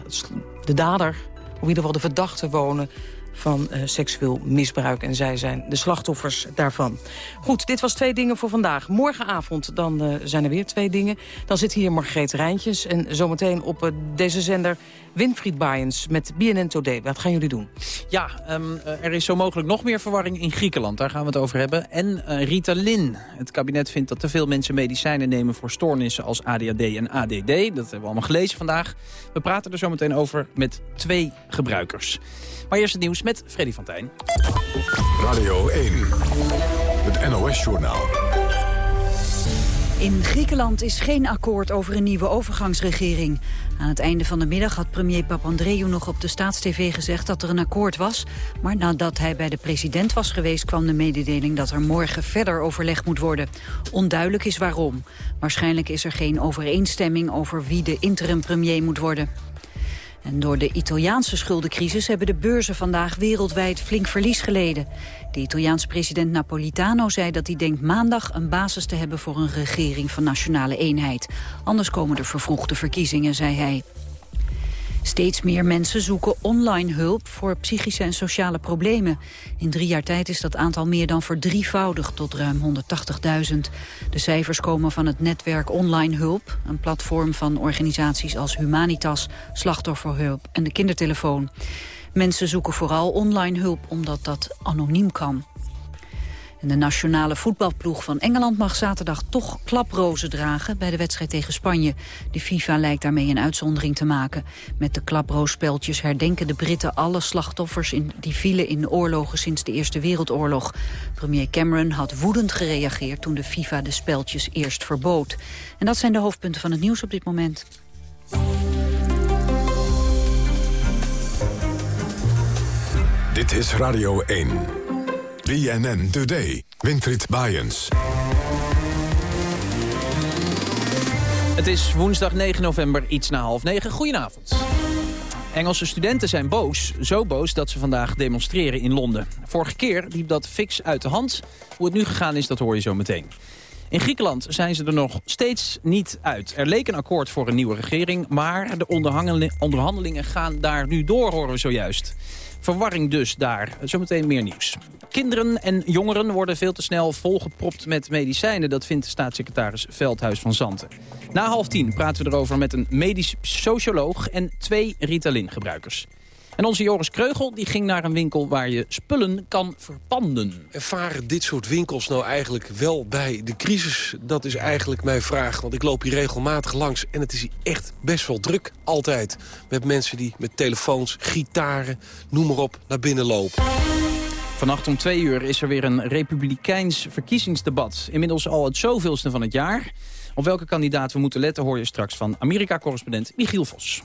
de dader, of in ieder geval de verdachte wonen van seksueel misbruik. En zij zijn de slachtoffers daarvan. Goed, dit was twee dingen voor vandaag. Morgenavond dan zijn er weer twee dingen. Dan zit hier Margreet Rijntjes. En zometeen op deze zender Winfried Baaiens met BNN Today. Wat gaan jullie doen? Ja, um, er is zo mogelijk nog meer verwarring in Griekenland. Daar gaan we het over hebben. En Ritalin. Het kabinet vindt dat te veel mensen medicijnen nemen... voor stoornissen als ADHD en ADD. Dat hebben we allemaal gelezen vandaag. We praten er zo meteen over met twee gebruikers. Maar eerst het nieuws met Freddy van Tijn. Radio 1, het NOS-journaal. In Griekenland is geen akkoord over een nieuwe overgangsregering. Aan het einde van de middag had premier Papandreou nog op de Staatstv gezegd dat er een akkoord was. Maar nadat hij bij de president was geweest kwam de mededeling dat er morgen verder overleg moet worden. Onduidelijk is waarom. Waarschijnlijk is er geen overeenstemming over wie de interim premier moet worden. En door de Italiaanse schuldencrisis hebben de beurzen vandaag wereldwijd flink verlies geleden. De Italiaanse president Napolitano zei dat hij denkt maandag een basis te hebben voor een regering van nationale eenheid. Anders komen er vervroegde verkiezingen, zei hij. Steeds meer mensen zoeken online hulp voor psychische en sociale problemen. In drie jaar tijd is dat aantal meer dan verdrievoudigd tot ruim 180.000. De cijfers komen van het netwerk Online Hulp, een platform van organisaties als Humanitas, Slachtofferhulp en de kindertelefoon. Mensen zoeken vooral online hulp omdat dat anoniem kan de nationale voetbalploeg van Engeland mag zaterdag toch klaprozen dragen bij de wedstrijd tegen Spanje. De FIFA lijkt daarmee een uitzondering te maken. Met de klaproosspeltjes herdenken de Britten alle slachtoffers in, die vielen in oorlogen sinds de Eerste Wereldoorlog. Premier Cameron had woedend gereageerd toen de FIFA de speltjes eerst verbood. En dat zijn de hoofdpunten van het nieuws op dit moment. Dit is Radio 1. BNN Today. Winfried Bajens. Het is woensdag 9 november, iets na half negen. Goedenavond. Engelse studenten zijn boos. Zo boos dat ze vandaag demonstreren in Londen. Vorige keer liep dat fix uit de hand. Hoe het nu gegaan is, dat hoor je zo meteen. In Griekenland zijn ze er nog steeds niet uit. Er leek een akkoord voor een nieuwe regering... maar de onderhandelingen gaan daar nu door, horen we zojuist. Verwarring dus daar. Zometeen meer nieuws. Kinderen en jongeren worden veel te snel volgepropt met medicijnen. Dat vindt staatssecretaris Veldhuis van Zanten. Na half tien praten we erover met een medisch socioloog en twee Ritalin-gebruikers. En onze Joris Kreugel die ging naar een winkel waar je spullen kan verpanden. Ervaren dit soort winkels nou eigenlijk wel bij de crisis? Dat is eigenlijk mijn vraag, want ik loop hier regelmatig langs... en het is hier echt best wel druk, altijd. Met mensen die met telefoons, gitaren, noem maar op, naar binnen lopen. Vannacht om twee uur is er weer een republikeins verkiezingsdebat. Inmiddels al het zoveelste van het jaar. Op welke kandidaat we moeten letten hoor je straks van Amerika-correspondent Michiel Vos.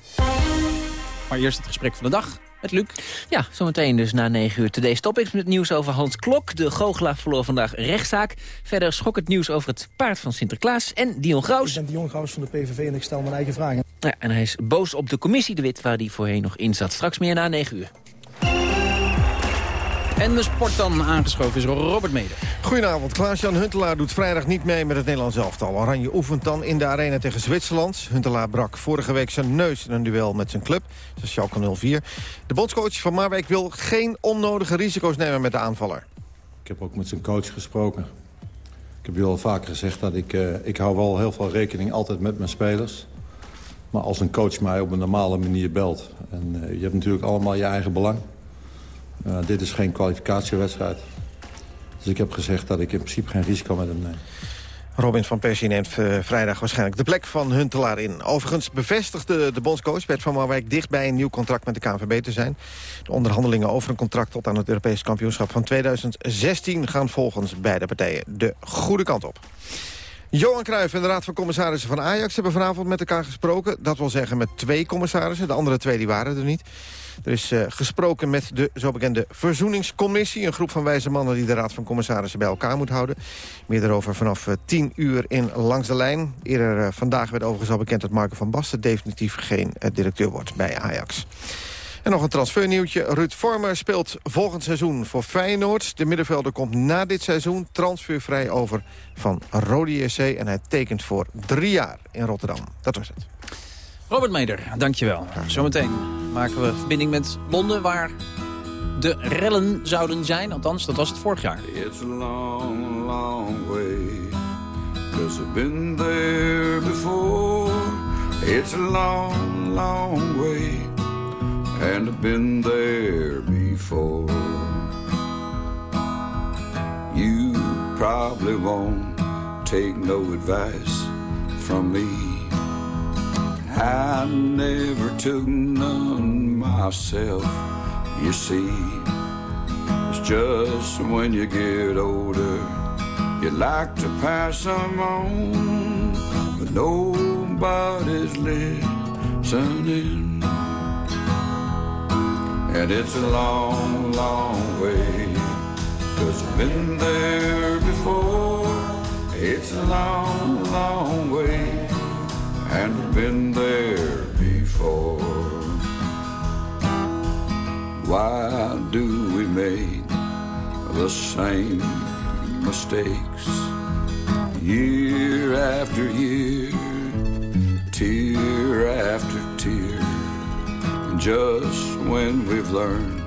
Maar eerst het gesprek van de dag met Luc. Ja, zometeen dus na 9 uur Today's Topics met nieuws over Hans Klok. De goochelaar verloor vandaag rechtszaak. Verder schok het nieuws over het paard van Sinterklaas en Dion Graus. Ik ben Dion Graus van de PVV en ik stel mijn eigen vragen. Ja, en hij is boos op de commissie De Wit waar hij voorheen nog in zat. Straks meer na 9 uur. En de sport dan aangeschoven is Robert Mede. Goedenavond. Klaas-Jan Huntelaar doet vrijdag niet mee met het Nederlands elftal. Oranje oefent dan in de arena tegen Zwitserland. Huntelaar brak vorige week zijn neus in een duel met zijn club. Dat is Schalke 04. De bondscoach van Marwijk wil geen onnodige risico's nemen met de aanvaller. Ik heb ook met zijn coach gesproken. Ik heb u al vaker gezegd dat ik... Uh, ik hou wel heel veel rekening altijd met mijn spelers. Maar als een coach mij op een normale manier belt... en uh, je hebt natuurlijk allemaal je eigen belang... Uh, dit is geen kwalificatiewedstrijd. Dus ik heb gezegd dat ik in principe geen risico met hem neem. Robin van Persie neemt uh, vrijdag waarschijnlijk de plek van Huntelaar in. Overigens bevestigde de bondscoach Bert van Marwijk dicht bij een nieuw contract met de KNVB te zijn. De onderhandelingen over een contract tot aan het Europees kampioenschap van 2016 gaan volgens beide partijen de goede kant op. Johan Cruijff en de Raad van Commissarissen van Ajax hebben vanavond met elkaar gesproken. Dat wil zeggen met twee commissarissen. De andere twee die waren er niet. Er is uh, gesproken met de zogekende Verzoeningscommissie. Een groep van wijze mannen die de Raad van Commissarissen bij elkaar moet houden. Meer daarover vanaf uh, 10 uur in Langs de Lijn. Eerder uh, vandaag werd overigens al bekend dat Marco van Basten... definitief geen directeur wordt bij Ajax. En nog een transfernieuwtje. Ruud Vormer speelt volgend seizoen voor Feyenoord. De middenvelder komt na dit seizoen transfervrij over van Rode JC... en hij tekent voor drie jaar in Rotterdam. Dat was het. Robert Meder, dankjewel. Zometeen maken we verbinding met Londen... waar de rellen zouden zijn. Althans, dat was het vorig jaar. It's a long, long way. Cause I've been there before. It's a long, long way. And I've been there before. You probably won't take no advice from me. I never took none myself you see. It's just when you get older, you like to pass them on, but nobody's listening. And it's a long, long way, cause I've been there before. It's a long, long way, and been there before. Why do we make the same mistakes year after year, tear after tear? Just when we've learned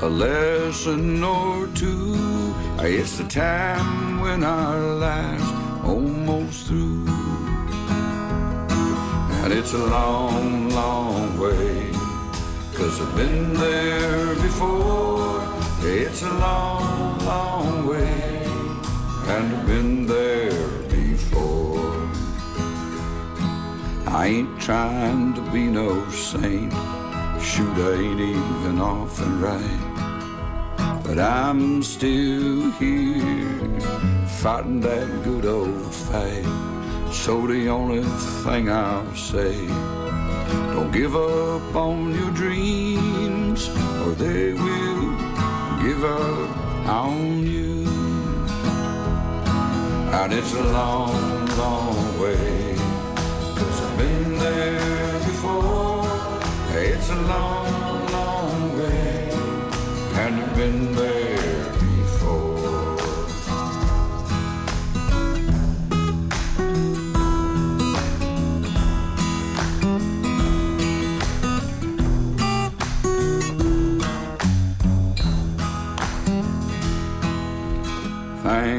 a lesson or two, it's the time when our lives almost through. And it's a long, long way. Cause I've been there before. It's a long, long way. And I've been there before. I ain't trying to be no saint. Shoot, I ain't even often right. But I'm still here, fighting that good old fight. So the only thing I'll say don't give up on your dreams, or they will give up on you. And it's a long, long way, cause I've been there before. It's a long,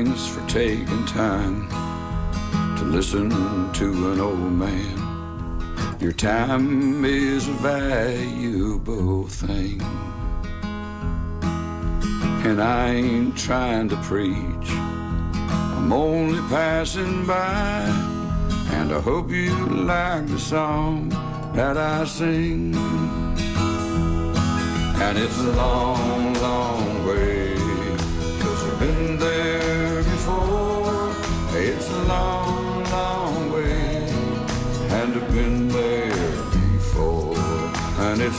Thanks for taking time to listen to an old man. Your time is a valuable thing. And I ain't trying to preach, I'm only passing by. And I hope you like the song that I sing. And it's a long, long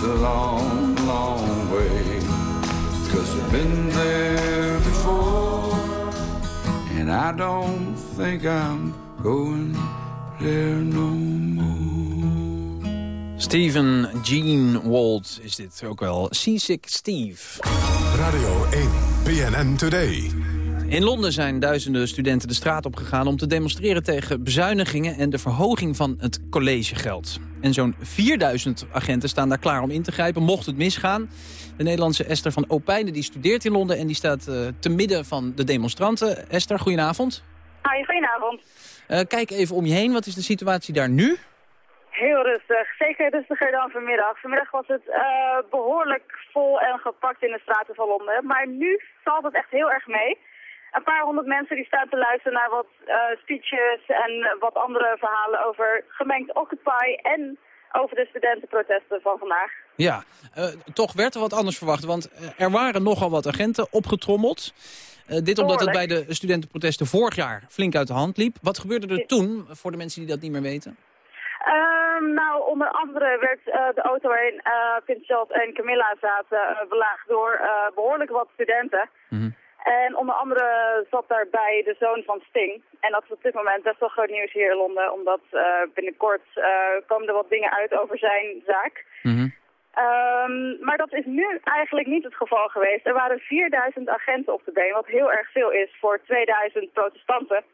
it's a long, long way, cause I've been there before. And I don't think I'm going there no more. Steven Gene Wald is dit ook wel. Seasick Steve. Radio 1, PNN Today. In Londen zijn duizenden studenten de straat opgegaan om te demonstreren tegen bezuinigingen en de verhoging van het collegegeld. En zo'n 4000 agenten staan daar klaar om in te grijpen, mocht het misgaan. De Nederlandse Esther van Opijnen die studeert in Londen en die staat uh, te midden van de demonstranten. Esther, goedenavond. Hoi, goedenavond. Uh, kijk even om je heen, wat is de situatie daar nu? Heel rustig, zeker rustiger dan vanmiddag. Vanmiddag was het uh, behoorlijk vol en gepakt in de straten van Londen. Maar nu valt het echt heel erg mee. Een paar honderd mensen die staan te luisteren naar wat uh, speeches en wat andere verhalen over gemengd Occupy en over de studentenprotesten van vandaag. Ja, uh, toch werd er wat anders verwacht, want er waren nogal wat agenten opgetrommeld. Uh, dit omdat het bij de studentenprotesten vorig jaar flink uit de hand liep. Wat gebeurde er toen, voor de mensen die dat niet meer weten? Uh, nou, onder andere werd uh, de auto waarin uh, en Camilla zaten belaagd door behoorlijk wat studenten. Mm -hmm. En onder andere zat daarbij de zoon van Sting. En dat is op dit moment best wel groot nieuws hier in Londen, omdat binnenkort komen er wat dingen uit over zijn zaak. Mm -hmm. Ehm, maar dat is nu eigenlijk niet het geval geweest. Er waren 4000 agenten op de been, wat heel erg veel is voor 2000 protestanten.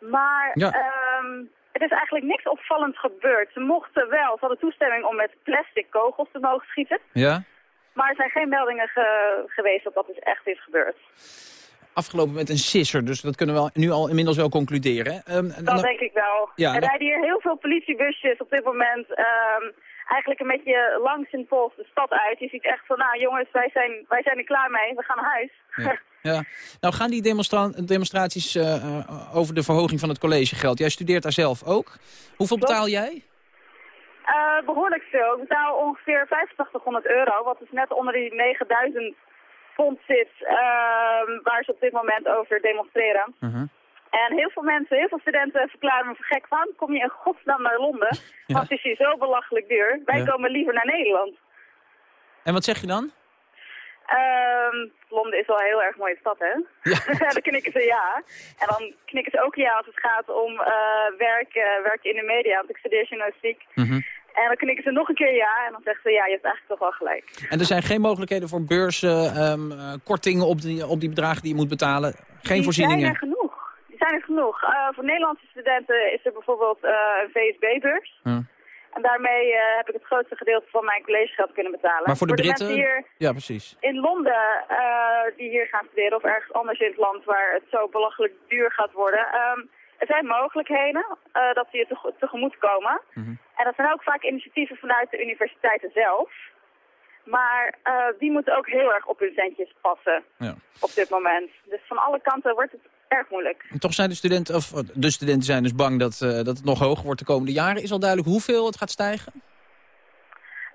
Maar Ja. ehm, het is eigenlijk niks opvallends gebeurd. Ze mochten wel, ze hadden toestemming om met plastic kogels te mogen schieten. Ja? Maar er zijn geen meldingen ge- geweest dat dat dus echt is gebeurd. Afgelopen met een sisser, dus dat kunnen we nu al inmiddels wel concluderen. Ehm, Dat nou- denk ik wel. Ja, er rijden hier heel veel politiebusjes op dit moment. ehm, eigenlijk een beetje langs in Pols de stad uit. Je ziet echt van, nou jongens, wij zijn, wij zijn er klaar mee. We gaan naar huis. Ja. Ja. Nou gaan die demonstra demonstraties eh, eh, over de verhoging van het collegegeld. Jij studeert daar zelf ook. Hoeveel betaal jij? Eh, behoorlijk veel. Ik betaal ongeveer 8500 euro, wat dus net onder die 9000 pond zit, ehm, waar ze op dit moment over demonstreren. En heel veel mensen, heel veel studenten verklaren me voor gek. Waarom kom je in godsnaam naar Londen? Want het is hier zo belachelijk duur. Wij Ja. komen liever naar Nederland. En wat zeg je dan? Ehm, Londen is wel een heel erg mooie stad, hè? Ja. dan knikken ze ja. En dan knikken ze ook ja als het gaat om eh, werk, eh, werken in de media. Want ik studeer journalistiek. En dan knikken ze nog een keer ja. En dan zeggen ze ja, je hebt eigenlijk toch wel gelijk. En er zijn geen mogelijkheden voor beurzen, eh, kortingen op die, op die bedragen die je moet betalen? Geen Die voorzieningen? zijn er genoeg. Die zijn er genoeg. Voor Nederlandse studenten is er bijvoorbeeld een VSB-beurs. Hm. En daarmee eh, heb ik het grootste gedeelte van mijn collegegeld kunnen betalen. Maar voor de Britten? hier Ja, precies. in Londen eh, die hier gaan studeren of ergens anders in het land waar het zo belachelijk duur gaat worden. ehm, er zijn mogelijkheden eh, dat ze je tege- tegemoet komen. En dat zijn ook vaak initiatieven vanuit de universiteiten zelf. Maar die moeten ook heel erg op hun centjes passen Ja. op dit moment. Dus van alle kanten wordt het erg moeilijk. En toch zijn de studenten, of de studenten zijn dus bang dat, eh, dat het nog hoger wordt de komende jaren. Is al duidelijk hoeveel het gaat stijgen?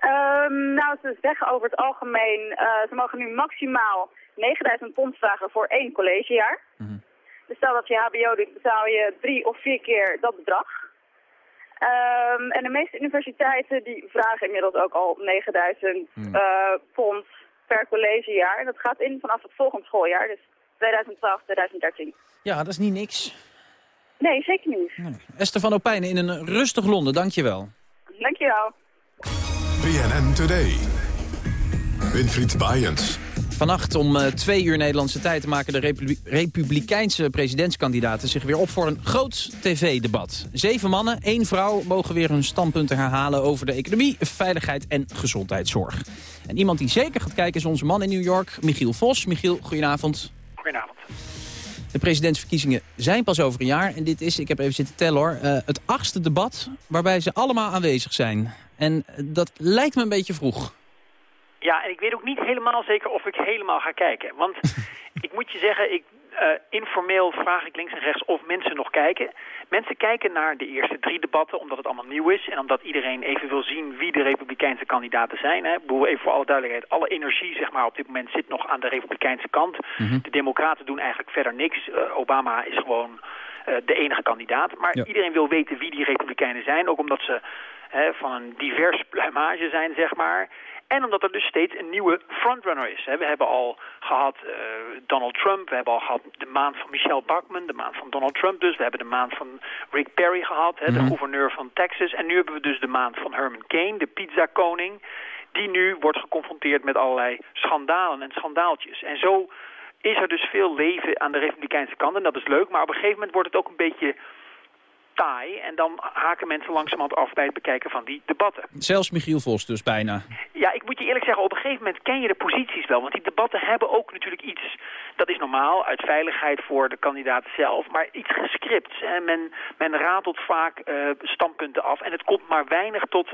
Ehm, nou, ze zeggen over het algemeen, eh, ze mogen nu maximaal 9000 pond vragen voor één collegejaar. Dus stel dat je hbo doet, betaal je drie of vier keer dat bedrag. Ehm, en de meeste universiteiten die vragen inmiddels ook al 9000 eh, pond per collegejaar. En dat gaat in vanaf het volgend schooljaar, dus 2012, 2013. Ja, dat is niet niks. Nee, zeker niet. Esther van Opijnen in een rustig Londen, dankjewel. Dankjewel. BNN Today. Winfried Bajens. Vannacht om eh, twee uur Nederlandse tijd maken de Repu- Republikeinse presidentskandidaten zich weer op voor een groot tv-debat. Zeven mannen, één vrouw mogen weer hun standpunten herhalen over de economie, veiligheid en gezondheidszorg. En iemand die zeker gaat kijken is onze man in New York, Michiel Vos. Michiel, goedenavond. Goedenavond. De presidentsverkiezingen zijn pas over een jaar. En dit is, ik heb even zitten tellen hoor, eh, het achtste debat waarbij ze allemaal aanwezig zijn. En eh, dat lijkt me een beetje vroeg. Ja, en ik weet ook niet helemaal zeker of ik helemaal ga kijken. Want ik moet je zeggen, ik, eh, informeel vraag ik links en rechts of mensen nog kijken. Mensen kijken naar de eerste drie debatten omdat het allemaal nieuw is... en omdat iedereen even wil zien wie de republikeinse kandidaten zijn. Hè. Ik bedoel, even voor alle duidelijkheid, alle energie zeg maar, op dit moment zit nog aan de republikeinse kant. De democraten doen eigenlijk verder niks. Eh, Obama is gewoon eh, de enige kandidaat. Maar Ja. iedereen wil weten wie die republikeinen zijn. Ook omdat ze hè, van een divers pluimage zijn, zeg maar. En omdat er dus steeds een nieuwe frontrunner is. We hebben al gehad eh, Donald Trump, we hebben al gehad de maand van Michelle Bachmann, de maand van Donald Trump dus. We hebben de maand van Rick Perry gehad, hè, de Mhm. gouverneur van Texas. En nu hebben we dus de maand van Herman Cain, de pizzakoning. Die nu wordt geconfronteerd met allerlei schandalen en schandaaltjes. En zo is er dus veel leven aan de republikeinse kant. En dat is leuk, maar op een gegeven moment wordt het ook een beetje taai. En dan haken mensen langzamerhand af bij het bekijken van die debatten. Zelfs Michiel Vos dus bijna. Ja, ik moet je eerlijk zeggen, op een gegeven moment ken je de posities wel. Want die debatten hebben ook natuurlijk iets, dat is normaal, uit veiligheid voor de kandidaat zelf. Maar iets gescript. En men, men ratelt vaak eh, standpunten af. En het komt maar weinig tot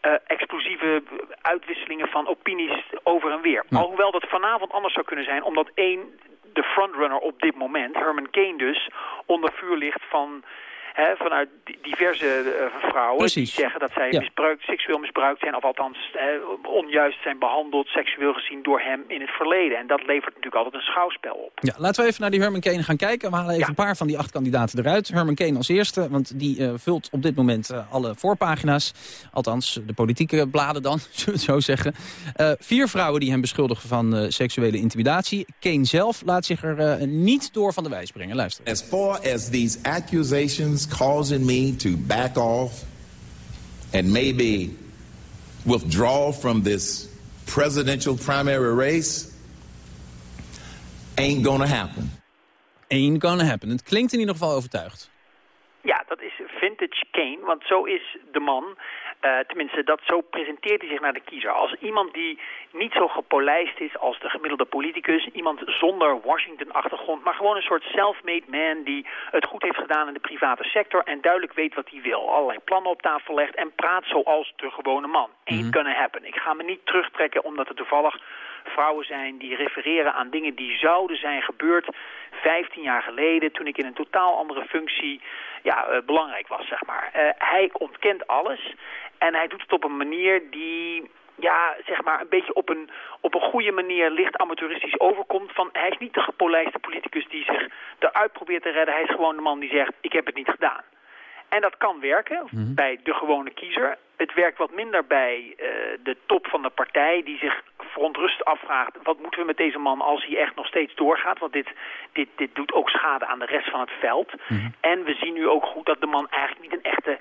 eh, explosieve uitwisselingen van opinies over en weer. Alhoewel dat vanavond anders zou kunnen zijn, omdat één, de frontrunner op dit moment, Herman Cain dus, onder vuur ligt van... hè, vanuit di- diverse eh, vrouwen Precies. die zeggen dat zij Ja. misbruikt, seksueel misbruikt zijn... of althans eh, onjuist zijn behandeld, seksueel gezien door hem in het verleden. En dat levert natuurlijk altijd een schouwspel op. Ja, laten we even naar die Herman Kane gaan kijken. We halen even een paar van die acht kandidaten eruit. Herman Kane als eerste, want die eh, vult op dit moment eh, alle voorpagina's. Althans, de politieke bladen dan, zullen we het zo zeggen. Eh, vier vrouwen die hem beschuldigen van eh, seksuele intimidatie. Kane zelf laat zich er eh, niet door van de wijs brengen. Luister. As far as these accusations causing me to back off and maybe withdraw from this presidential primary race ain't gonna happen. Ain't gonna happen. Het klinkt in ieder geval overtuigd. Ja, dat is vintage Kane, want zo is de man. Uh, tenminste, dat zo presenteert hij zich naar de kiezer. Als iemand die niet zo gepolijst is als de gemiddelde politicus. Iemand zonder Washington-achtergrond, maar gewoon een soort self-made man... die het goed heeft gedaan in de private sector en duidelijk weet wat hij wil. Allerlei plannen op tafel legt en praat zoals de gewone man. Ain't mm gonna happen. Ik ga me niet terugtrekken omdat er toevallig vrouwen zijn die refereren aan dingen die zouden zijn gebeurd 15 jaar geleden, toen ik in een totaal andere functie ja, uh, belangrijk was, zeg maar. Uh, hij ontkent alles en hij doet het op een manier die ja, zeg maar een beetje op een, op een goede manier licht amateuristisch overkomt. Van, hij is niet de gepolijste politicus die zich eruit probeert te redden. Hij is gewoon de man die zegt, ik heb het niet gedaan. En dat kan werken mm bij de gewone kiezer. Het werkt wat minder bij uh, de top van de partij die zich verontrust afvraagt... wat moeten we met deze man als hij echt nog steeds doorgaat? Want dit, dit, dit doet ook schade aan de rest van het veld. Mm En we zien nu ook goed dat de man eigenlijk niet een echte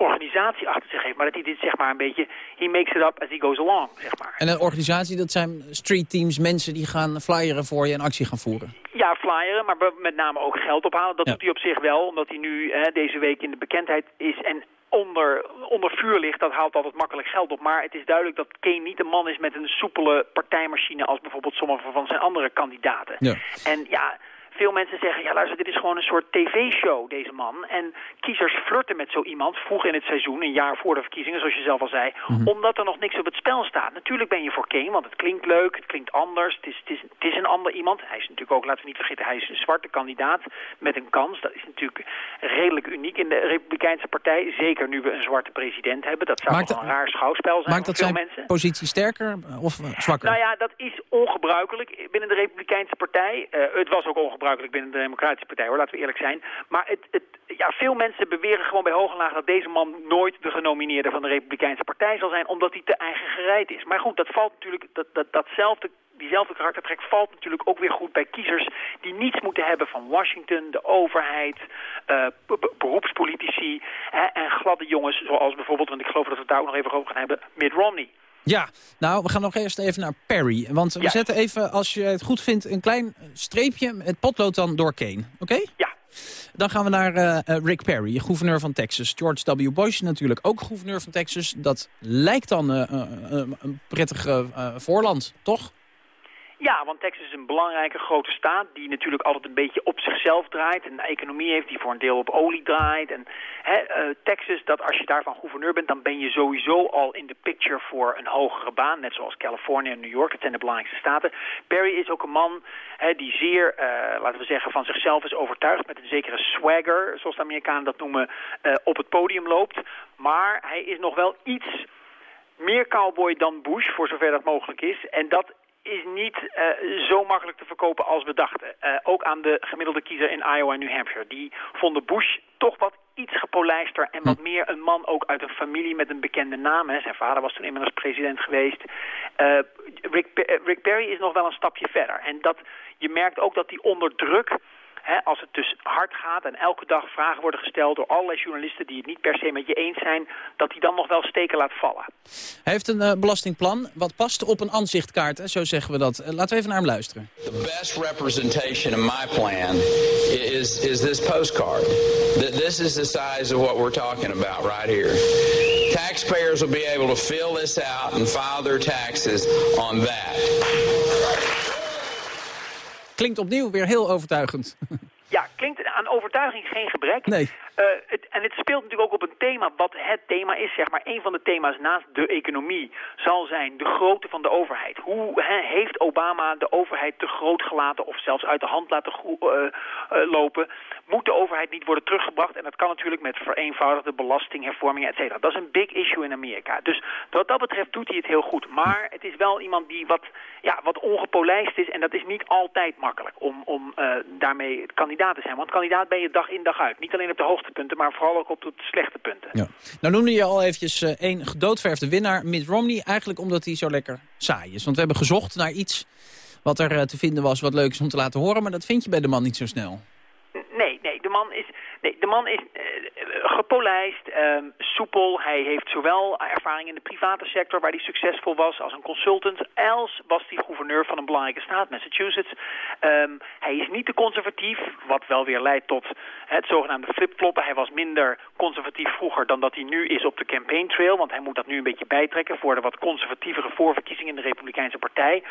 organisatie achter zich heeft. Maar dat hij dit zeg maar een beetje, he makes it up as he goes along, zeg maar. En een organisatie, dat zijn street teams, mensen die gaan flyeren voor je en actie gaan voeren? Ja, flyeren, maar met name ook geld ophalen. Dat doet hij op zich wel, omdat hij nu hè, deze week in de bekendheid is en onder, onder vuur ligt, dat haalt altijd makkelijk geld op. Maar het is duidelijk dat Kane niet een man is met een soepele partijmachine als bijvoorbeeld sommige van zijn andere kandidaten. Ja. En ja, veel mensen zeggen, ja luister, dit is gewoon een soort tv-show, deze man. En kiezers flirten met zo iemand vroeg in het seizoen, een jaar voor de verkiezingen, zoals je zelf al zei, mhm. omdat er nog niks op het spel staat. Natuurlijk ben je voor Kane, want het klinkt leuk, het klinkt anders, het is, het is, het is een ander iemand. Hij is natuurlijk ook, laten we niet vergeten, hij is een zwarte kandidaat met een kans. Dat is natuurlijk redelijk uniek in de Republikeinse partij, zeker nu we een zwarte president hebben. Dat zou toch een raar schouwspel zijn maakt dat veel zijn mensen. positie sterker of zwakker? Nou ja, dat is ongebruikelijk binnen de Republikeinse partij. Uh, het was ook ongebruikelijk binnen de Democratische Partij, hoor, laten we eerlijk zijn. Maar het, het, ja, veel mensen beweren gewoon bij hoge laag dat deze man nooit de genomineerde van de Republikeinse Partij zal zijn, omdat hij te eigen gereid is. Maar goed, dat valt natuurlijk, dat, dat, datzelfde diezelfde karaktertrek valt natuurlijk ook weer goed bij kiezers die niets moeten hebben van Washington, de overheid, uh, beroepspolitici hè, en gladde jongens zoals bijvoorbeeld, want ik geloof dat we het daar ook nog even over gaan hebben, Mitt Romney. Ja, nou, we gaan nog eerst even naar Perry. Want we zetten even, als je het goed vindt, een klein streepje, het potlood dan door Kane. Oké? Ja. Dan gaan we naar uh, Rick Perry, gouverneur van Texas. George W. Bush natuurlijk ook gouverneur van Texas. Dat lijkt dan uh, een prettig voorland, toch? Ja, want Texas is een belangrijke grote staat die natuurlijk altijd een beetje op zichzelf draait. Een economie heeft die voor een deel op olie draait. En hè, uh, Texas, dat als je daarvan gouverneur bent, dan ben je sowieso al in de picture voor een hogere baan. Net zoals Californië en New York, dat zijn de belangrijkste staten. Perry is ook een man hè, die zeer, uh, laten we zeggen, van zichzelf is overtuigd. Met een zekere swagger, zoals de Amerikanen dat noemen, uh, op het podium loopt. Maar hij is nog wel iets meer cowboy dan Bush, voor zover dat mogelijk is. En dat is niet uh, zo makkelijk te verkopen als we dachten. Uh, ook aan de gemiddelde kiezer in Iowa en New Hampshire. Die vonden Bush toch wat iets gepolijster en wat hm. meer een man ook uit een familie met een bekende naam. Hè. Zijn vader was toen inmiddels president geweest. Uh, Rick, Rick Perry is nog wel een stapje verder. En dat, je merkt ook dat hij onder druk als het dus hard gaat en elke dag vragen worden gesteld door allerlei journalisten die het niet per se met je eens zijn, dat hij dan nog wel steken laat vallen. Hij heeft een uh, belastingplan wat past op een aanzichtkaart, hè? zo zeggen we dat. Uh, laten we even naar hem luisteren. The best representation of my plan is, is this postcard. This is the size of what we're talking about right here. Taxpayers will be able to fill this out and file their taxes on that klinkt opnieuw weer heel overtuigend. Ja, klinkt aan overtuiging geen gebrek. Nee. Het, en het speelt natuurlijk ook op een thema wat het thema is, zeg maar. Een van de thema's naast de economie zal zijn de grootte van de overheid. Hoe he, heeft Obama de overheid te groot gelaten of zelfs uit de hand laten uh, uh, lopen? Moet de overheid niet worden teruggebracht? En dat kan natuurlijk met vereenvoudigde belastinghervormingen, et cetera. Dat is een big issue in Amerika. Dus wat dat betreft doet hij het heel goed. Maar het is wel iemand die wat, ja, wat ongepolijst is. En dat is niet altijd makkelijk om, om daarmee kandidaat te zijn. Want kandidaat ben je dag in dag uit. Niet alleen op de hoogte punten, maar vooral ook op de slechte punten. Ja. Nou noemde je al eventjes uh, één gedoodverfde winnaar, Mitt Romney. Eigenlijk omdat hij zo lekker saai is. Want we hebben gezocht naar iets wat er uh, te vinden was wat leuk is om te laten horen. Maar dat vind je bij de man niet zo snel. Nee, de man is uh, gepolijst, uh, soepel. Hij heeft zowel ervaring in de private sector, waar hij succesvol was als een consultant, als was hij gouverneur van een belangrijke staat, Massachusetts. Um, hij is niet te conservatief, wat wel weer leidt tot het zogenaamde flipfloppen. Hij was minder conservatief vroeger dan dat hij nu is op de campaign trail, want hij moet dat nu een beetje bijtrekken voor de wat conservatievere voorverkiezingen in de Republikeinse Partij.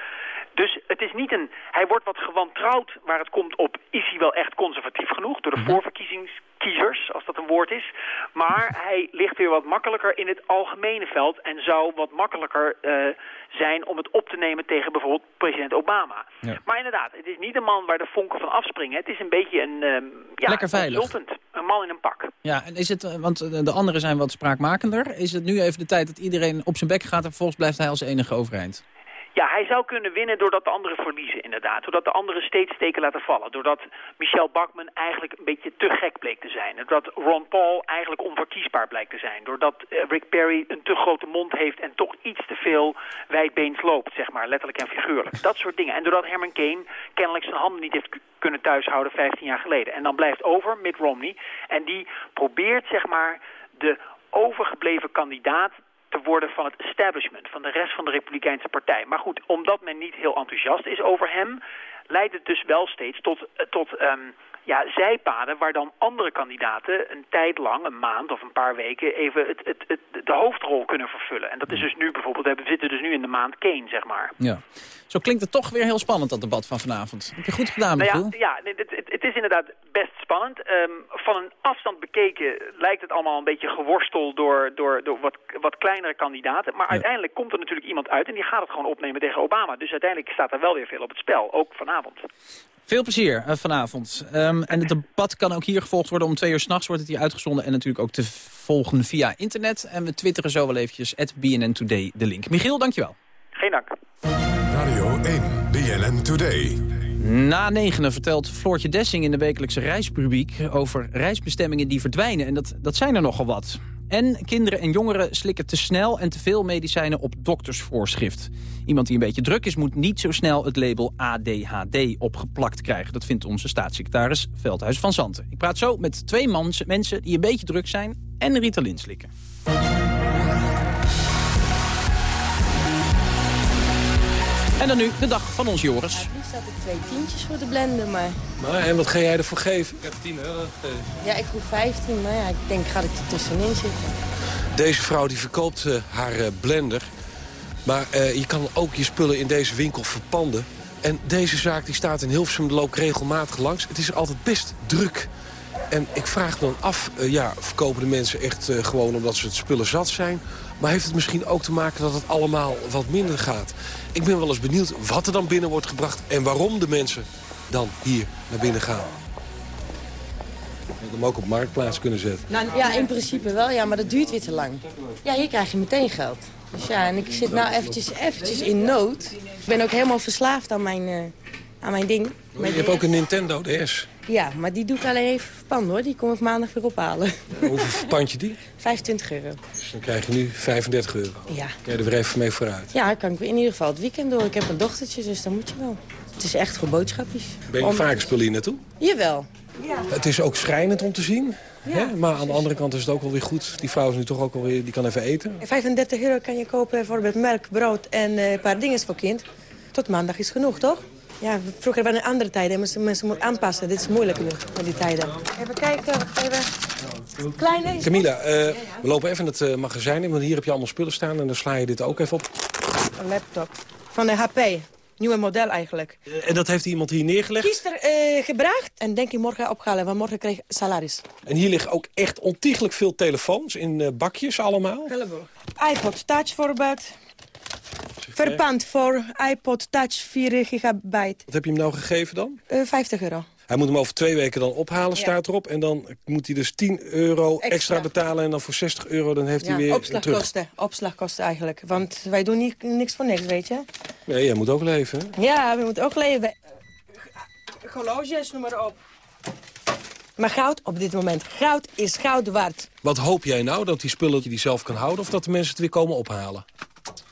Dus het is niet een... Hij wordt wat gewantrouwd waar het komt op... is hij wel echt conservatief genoeg door de mm voorverkiezingskiezers, als dat een woord is. Maar hij ligt weer wat makkelijker in het algemene veld... en zou wat makkelijker uh, zijn om het op te nemen tegen bijvoorbeeld president Obama. Ja. Maar inderdaad, het is niet een man waar de vonken van afspringen. Het is een beetje een... Uh, ja, Lekker veilig. Consultant, een man in een pak. Ja, en is het, eh, want de anderen zijn wat spraakmakender. Is het nu even de tijd dat iedereen op zijn bek gaat... en vervolgens blijft hij als enige overeind? Ja, hij zou kunnen winnen doordat de anderen verliezen, inderdaad. Doordat de anderen steeds steken laten vallen. Doordat Michel Bachmann eigenlijk een beetje te gek bleek te zijn. Doordat Ron Paul eigenlijk onverkiesbaar blijkt te zijn. Doordat eh, Rick Perry een te grote mond heeft en toch iets te veel wijdbeens loopt, zeg maar, letterlijk en figuurlijk. Dat soort dingen. En doordat Herman Kane kennelijk zijn handen niet heeft kunnen thuishouden 15 jaar geleden. En dan blijft over Mitt Romney. En die probeert, zeg maar, de overgebleven kandidaat te worden van het establishment, van de rest van de Republikeinse Partij. Maar goed, omdat men niet heel enthousiast is over hem, leidt het dus wel steeds tot, eh, tot um, ja, zijpaden waar dan andere kandidaten een tijd lang, een maand of een paar weken, even het, het, het, de hoofdrol kunnen vervullen. En dat is dus nu bijvoorbeeld, we zitten dus nu in de maand Kane, zeg maar. Ja. Zo klinkt het toch weer heel spannend, dat debat van vanavond. Heb je goed gedaan, Michiel? Nou ja, ja het, het, is inderdaad best spannend. Um, van een afstand bekeken lijkt het allemaal een beetje geworstel door, door, door wat, wat kleinere kandidaten. Maar ja. uiteindelijk komt er natuurlijk iemand uit en die gaat het gewoon opnemen tegen Obama. Dus uiteindelijk staat er wel weer veel op het spel, ook vanavond. Veel plezier uh, vanavond. Um, en het debat kan ook hier gevolgd worden. Om twee uur s'nachts wordt het hier uitgezonden. En natuurlijk ook te volgen via internet. En we twitteren zo wel eventjes. At BNN Today de link. Michiel, dankjewel. Geen dank. Radio 1, BNN Today. Na negenen vertelt Floortje Dessing in de wekelijkse reispubliek... over reisbestemmingen die verdwijnen. En dat, dat zijn er nogal wat. En kinderen en jongeren slikken te snel en te veel medicijnen op doktersvoorschrift. Iemand die een beetje druk is moet niet zo snel het label ADHD opgeplakt krijgen. Dat vindt onze staatssecretaris Veldhuis van Zanten. Ik praat zo met twee mensen die een beetje druk zijn en Ritalin slikken. En dan nu de dag van ons Joris. Ja, nu staat er twee tientjes voor de blender, maar... Maar en wat ga jij ervoor geven? Ik heb 10 euro gegeven. Ja, ik vroeg 15, maar ja, ik denk, ga ik er tussenin zitten. Deze vrouw die verkoopt uh, haar uh, blender. Maar uh, je kan ook je spullen in deze winkel verpanden. En deze zaak die staat in Hilversum, de loopt regelmatig langs. Het is altijd best druk. En ik vraag dan af, ja, verkopen de mensen echt gewoon omdat ze het spullen zat zijn... Maar heeft het misschien ook te maken dat het allemaal wat minder gaat? Ik ben wel eens benieuwd wat er dan binnen wordt gebracht... en waarom de mensen dan hier naar binnen gaan. Je had hem ook op marktplaats kunnen zetten. Nou, ja, in principe wel, ja, maar dat duurt weer te lang. Ja, hier krijg je meteen geld. Dus ja, en ik zit nou eventjes, eventjes in nood. Ik ben ook helemaal verslaafd aan mijn, uh, aan mijn ding. je hebt ook een Nintendo DS. Ja, maar die doe ik alleen even verpanden hoor. Die kom ik maandag weer ophalen. Ja, hoeveel verpand je die? 25 euro. Dus dan krijg je nu 35 euro. Ja. Kun je er weer even mee vooruit? Ja, kan ik in ieder geval het weekend door. Ik heb een dochtertje, dus dan moet je wel. Het is echt voor boodschapjes. Ben je Om... vaker spullen hier naartoe? Jawel. Ja. Het is ook schrijnend om te zien. Ja, hè? Maar aan de andere kant is het ook wel weer goed. Die vrouw is nu toch ook wel weer, die kan even eten. 35 euro kan je kopen bijvoorbeeld melk, brood en uh, een paar dingen voor kind. Tot maandag is genoeg, toch? Ja, vroeger waren er andere tijden. Mensen, mensen moeten aanpassen. Dit is moeilijk nu, met die tijden. Even kijken. Even. Kleine Camilla, uh, we lopen even het uh, magazijn in. Want hier heb je allemaal spullen staan. En dan sla je dit ook even op. Een laptop. Van de HP. Nieuwe model eigenlijk. Uh, en dat heeft iemand hier neergelegd? Gisteren uh, gebracht en denk ik morgen ophalen, want morgen krijg ik salaris. En hier liggen ook echt ontiegelijk veel telefoons in uh, bakjes allemaal? Heleboel. iPod Touch voorbeeld. Verpand voor iPod Touch 4 gigabyte. Wat heb je hem nou gegeven dan? Uh, 50 euro. Hij moet hem over twee weken dan ophalen, ja. staat erop. En dan moet hij dus 10 euro extra, extra betalen. En dan voor 60 euro dan heeft ja, hij weer opslagkosten. terug. Opslagkosten eigenlijk. Want wij doen niet, niks voor niks, weet je. Nee, jij moet ook leven. Hè? Ja, we moeten ook leven. Horloges, noem maar op. Maar goud op dit moment. Goud is goud waard. Wat hoop jij nou? Dat die spullen die zelf kan houden... of dat de mensen het weer komen ophalen?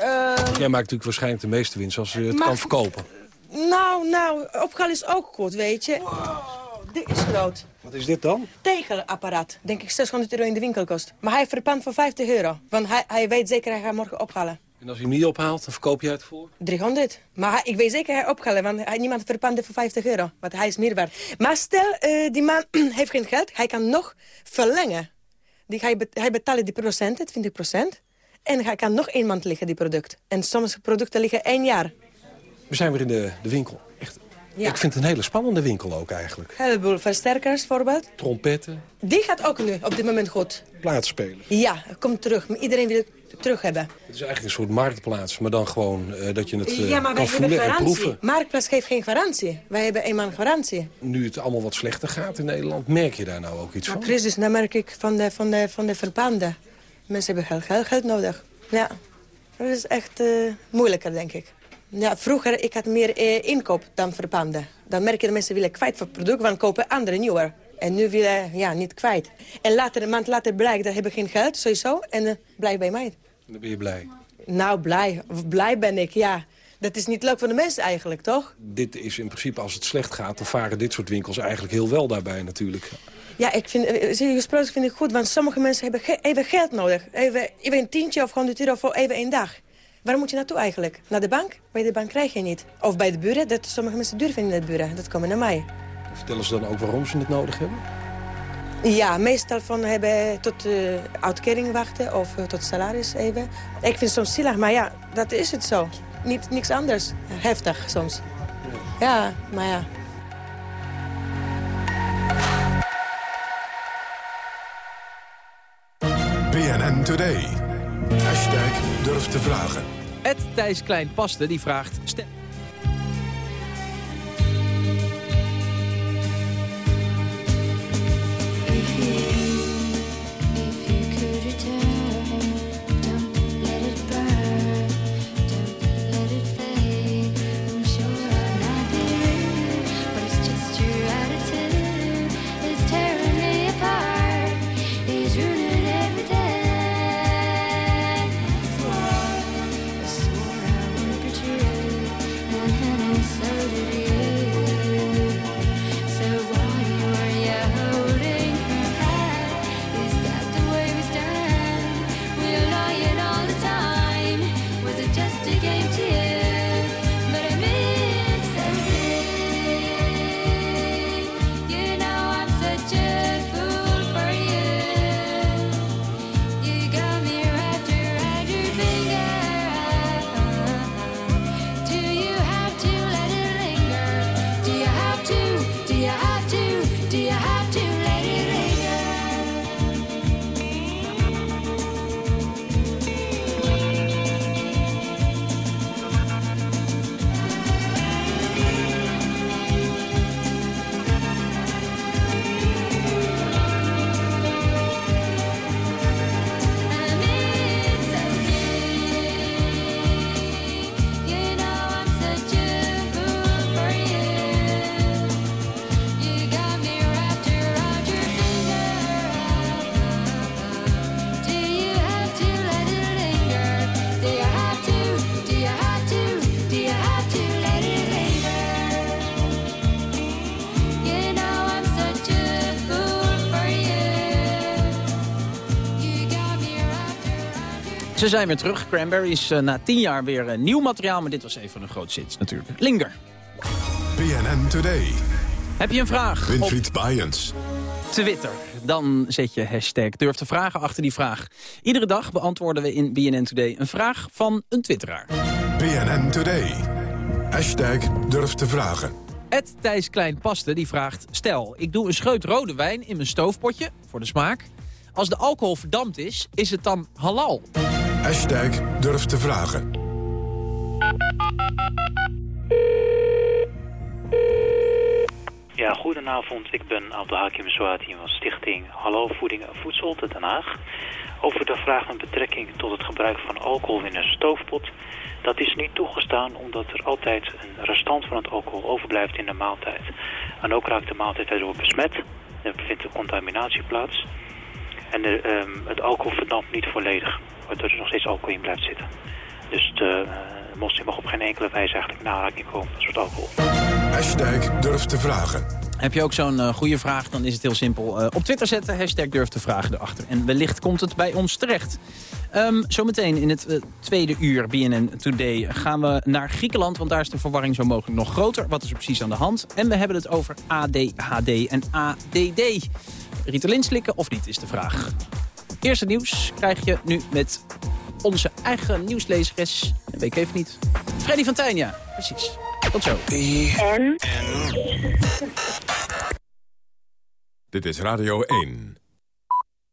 Uh, Jij maakt natuurlijk waarschijnlijk de meeste winst als je het maar, kan verkopen. Nou, nou, opgaan is ook goed, weet je. Wow, dit is groot. Wat is dit dan? Tegelapparaat. Denk ik 600 euro in de winkel kost. Maar hij verpand voor 50 euro. Want hij, hij weet zeker hij gaat morgen ophalen. En als hij hem niet ophaalt, dan verkoop je het voor? 300. Maar hij- ik weet zeker hij ophalen, want hij, niemand verpand voor 50 euro. Want hij is meer waard. Maar stel, eh, die man heeft geen geld. Hij kan nog verlengen. Die, hij, hij betaalt die procenten, 20 procent. En hij kan nog één maand liggen, die product. En sommige producten liggen één jaar. We zijn weer in de, de winkel. Echt, Ja. Ik vind het een hele spannende winkel ook eigenlijk. Een heleboel versterkers, voorbeeld. Trompetten, Die gaat ook nu op dit moment goed. plaatsspelen. Ja, komt terug. Maar iedereen wil het terug hebben. Het is eigenlijk een soort marktplaats, maar dan gewoon eh, dat je het eh, ja, maar wij kan voelen en garantie. proeven. Marktplaats geeft geen garantie. Wij hebben een maand garantie. Nu het allemaal wat slechter gaat in Nederland, merk je daar nou ook iets Maar van? precies, dat merk ik van de, van de, van de verpanden. Mensen hebben geld, geld nodig. Ja, dat is echt eh, moeilijker, denk ik. Ja, vroeger ik had meer eh, inkoop dan verpanden. Dan merk je dat mensen willen kwijt voor het product, want kopen andere nieuwer. En nu willen ja, niet kwijt. En later, een maand later blijkt dat hebben geen geld, sowieso. En eh, blijf bij mij. Dan ben je blij. Nou, blij. Blij ben ik, ja. Dat is niet leuk voor de mensen eigenlijk, toch? Dit is in principe, als het slecht gaat, dan varen dit soort winkels eigenlijk heel wel daarbij natuurlijk. Ja, ik vind, eh, zie je, gesproken vind ik goed, want sommige mensen hebben ge- even geld nodig. Even, even een tientje of 100 euro voor even één dag. Waar moet je naartoe eigenlijk? Naar de bank? Bij de bank krijg je niet. Of bij de buren, dat sommige mensen duur vinden in de buren. Dat komen naar mij. Vertellen ze dan ook waarom ze het nodig hebben? Ja, meestal van hebben tot uh, uitkering wachten of eh, tot salaris even. Ik vind het soms zielig, maar ja, dat is het zo. Niet, niks anders. Heftig soms. Ja, maar ja. BNN Today. Hashtag durf te vragen. Ed Thijs Klein Paste die vraagt... Stem. Ze zijn weer terug. Cranberry is uh, na tien jaar weer uh, nieuw materiaal. Maar dit was even een groot zit natuurlijk. Linger. BNN Today. Heb je een vraag? Winfried Bajens. Twitter. Dan zet je hashtag durf te vragen achter die vraag. Iedere dag beantwoorden we in BNN Today een vraag van een twitteraar. BNN Today. Hashtag durf te vragen. Ed Thijs Klein Paste die vraagt... Stel, ik doe een scheut rode wijn in mijn stoofpotje, voor de smaak. Als de alcohol verdampt is, is het dan halal? Hashtag durf te vragen. Ja, goedenavond. Ik ben Abdelhakim Zouati van Stichting Hallo Voeding en Voedsel te Den Haag. Over de vraag met betrekking tot het gebruik van alcohol in een stoofpot. Dat is niet toegestaan omdat er altijd een restant van het alcohol overblijft in de maaltijd. En ook raakt de maaltijd daardoor besmet. Er vindt een contaminatie plaats. En de, um, het alcohol verdampt niet volledig, waardoor er nog steeds alcohol in blijft zitten. Dus de uh, moslim mag op geen enkele wijze eigenlijk in komen met soort alcohol. Hashtag durf te vragen. Heb je ook zo'n uh, goede vraag, dan is het heel simpel. Uh, op Twitter zetten, hashtag durf te vragen erachter. En wellicht komt het bij ons terecht. Um, zometeen in het uh, tweede uur BNN Today gaan we naar Griekenland... want daar is de verwarring zo mogelijk nog groter. Wat is er precies aan de hand? En we hebben het over ADHD en ADD. Ritalin slikken of niet, is de vraag. Eerste nieuws krijg je nu met onze eigen nieuwslezeres. Dat weet ik even niet. Freddy van Tijn, ja. Precies. Tot zo. Dit is Radio 1.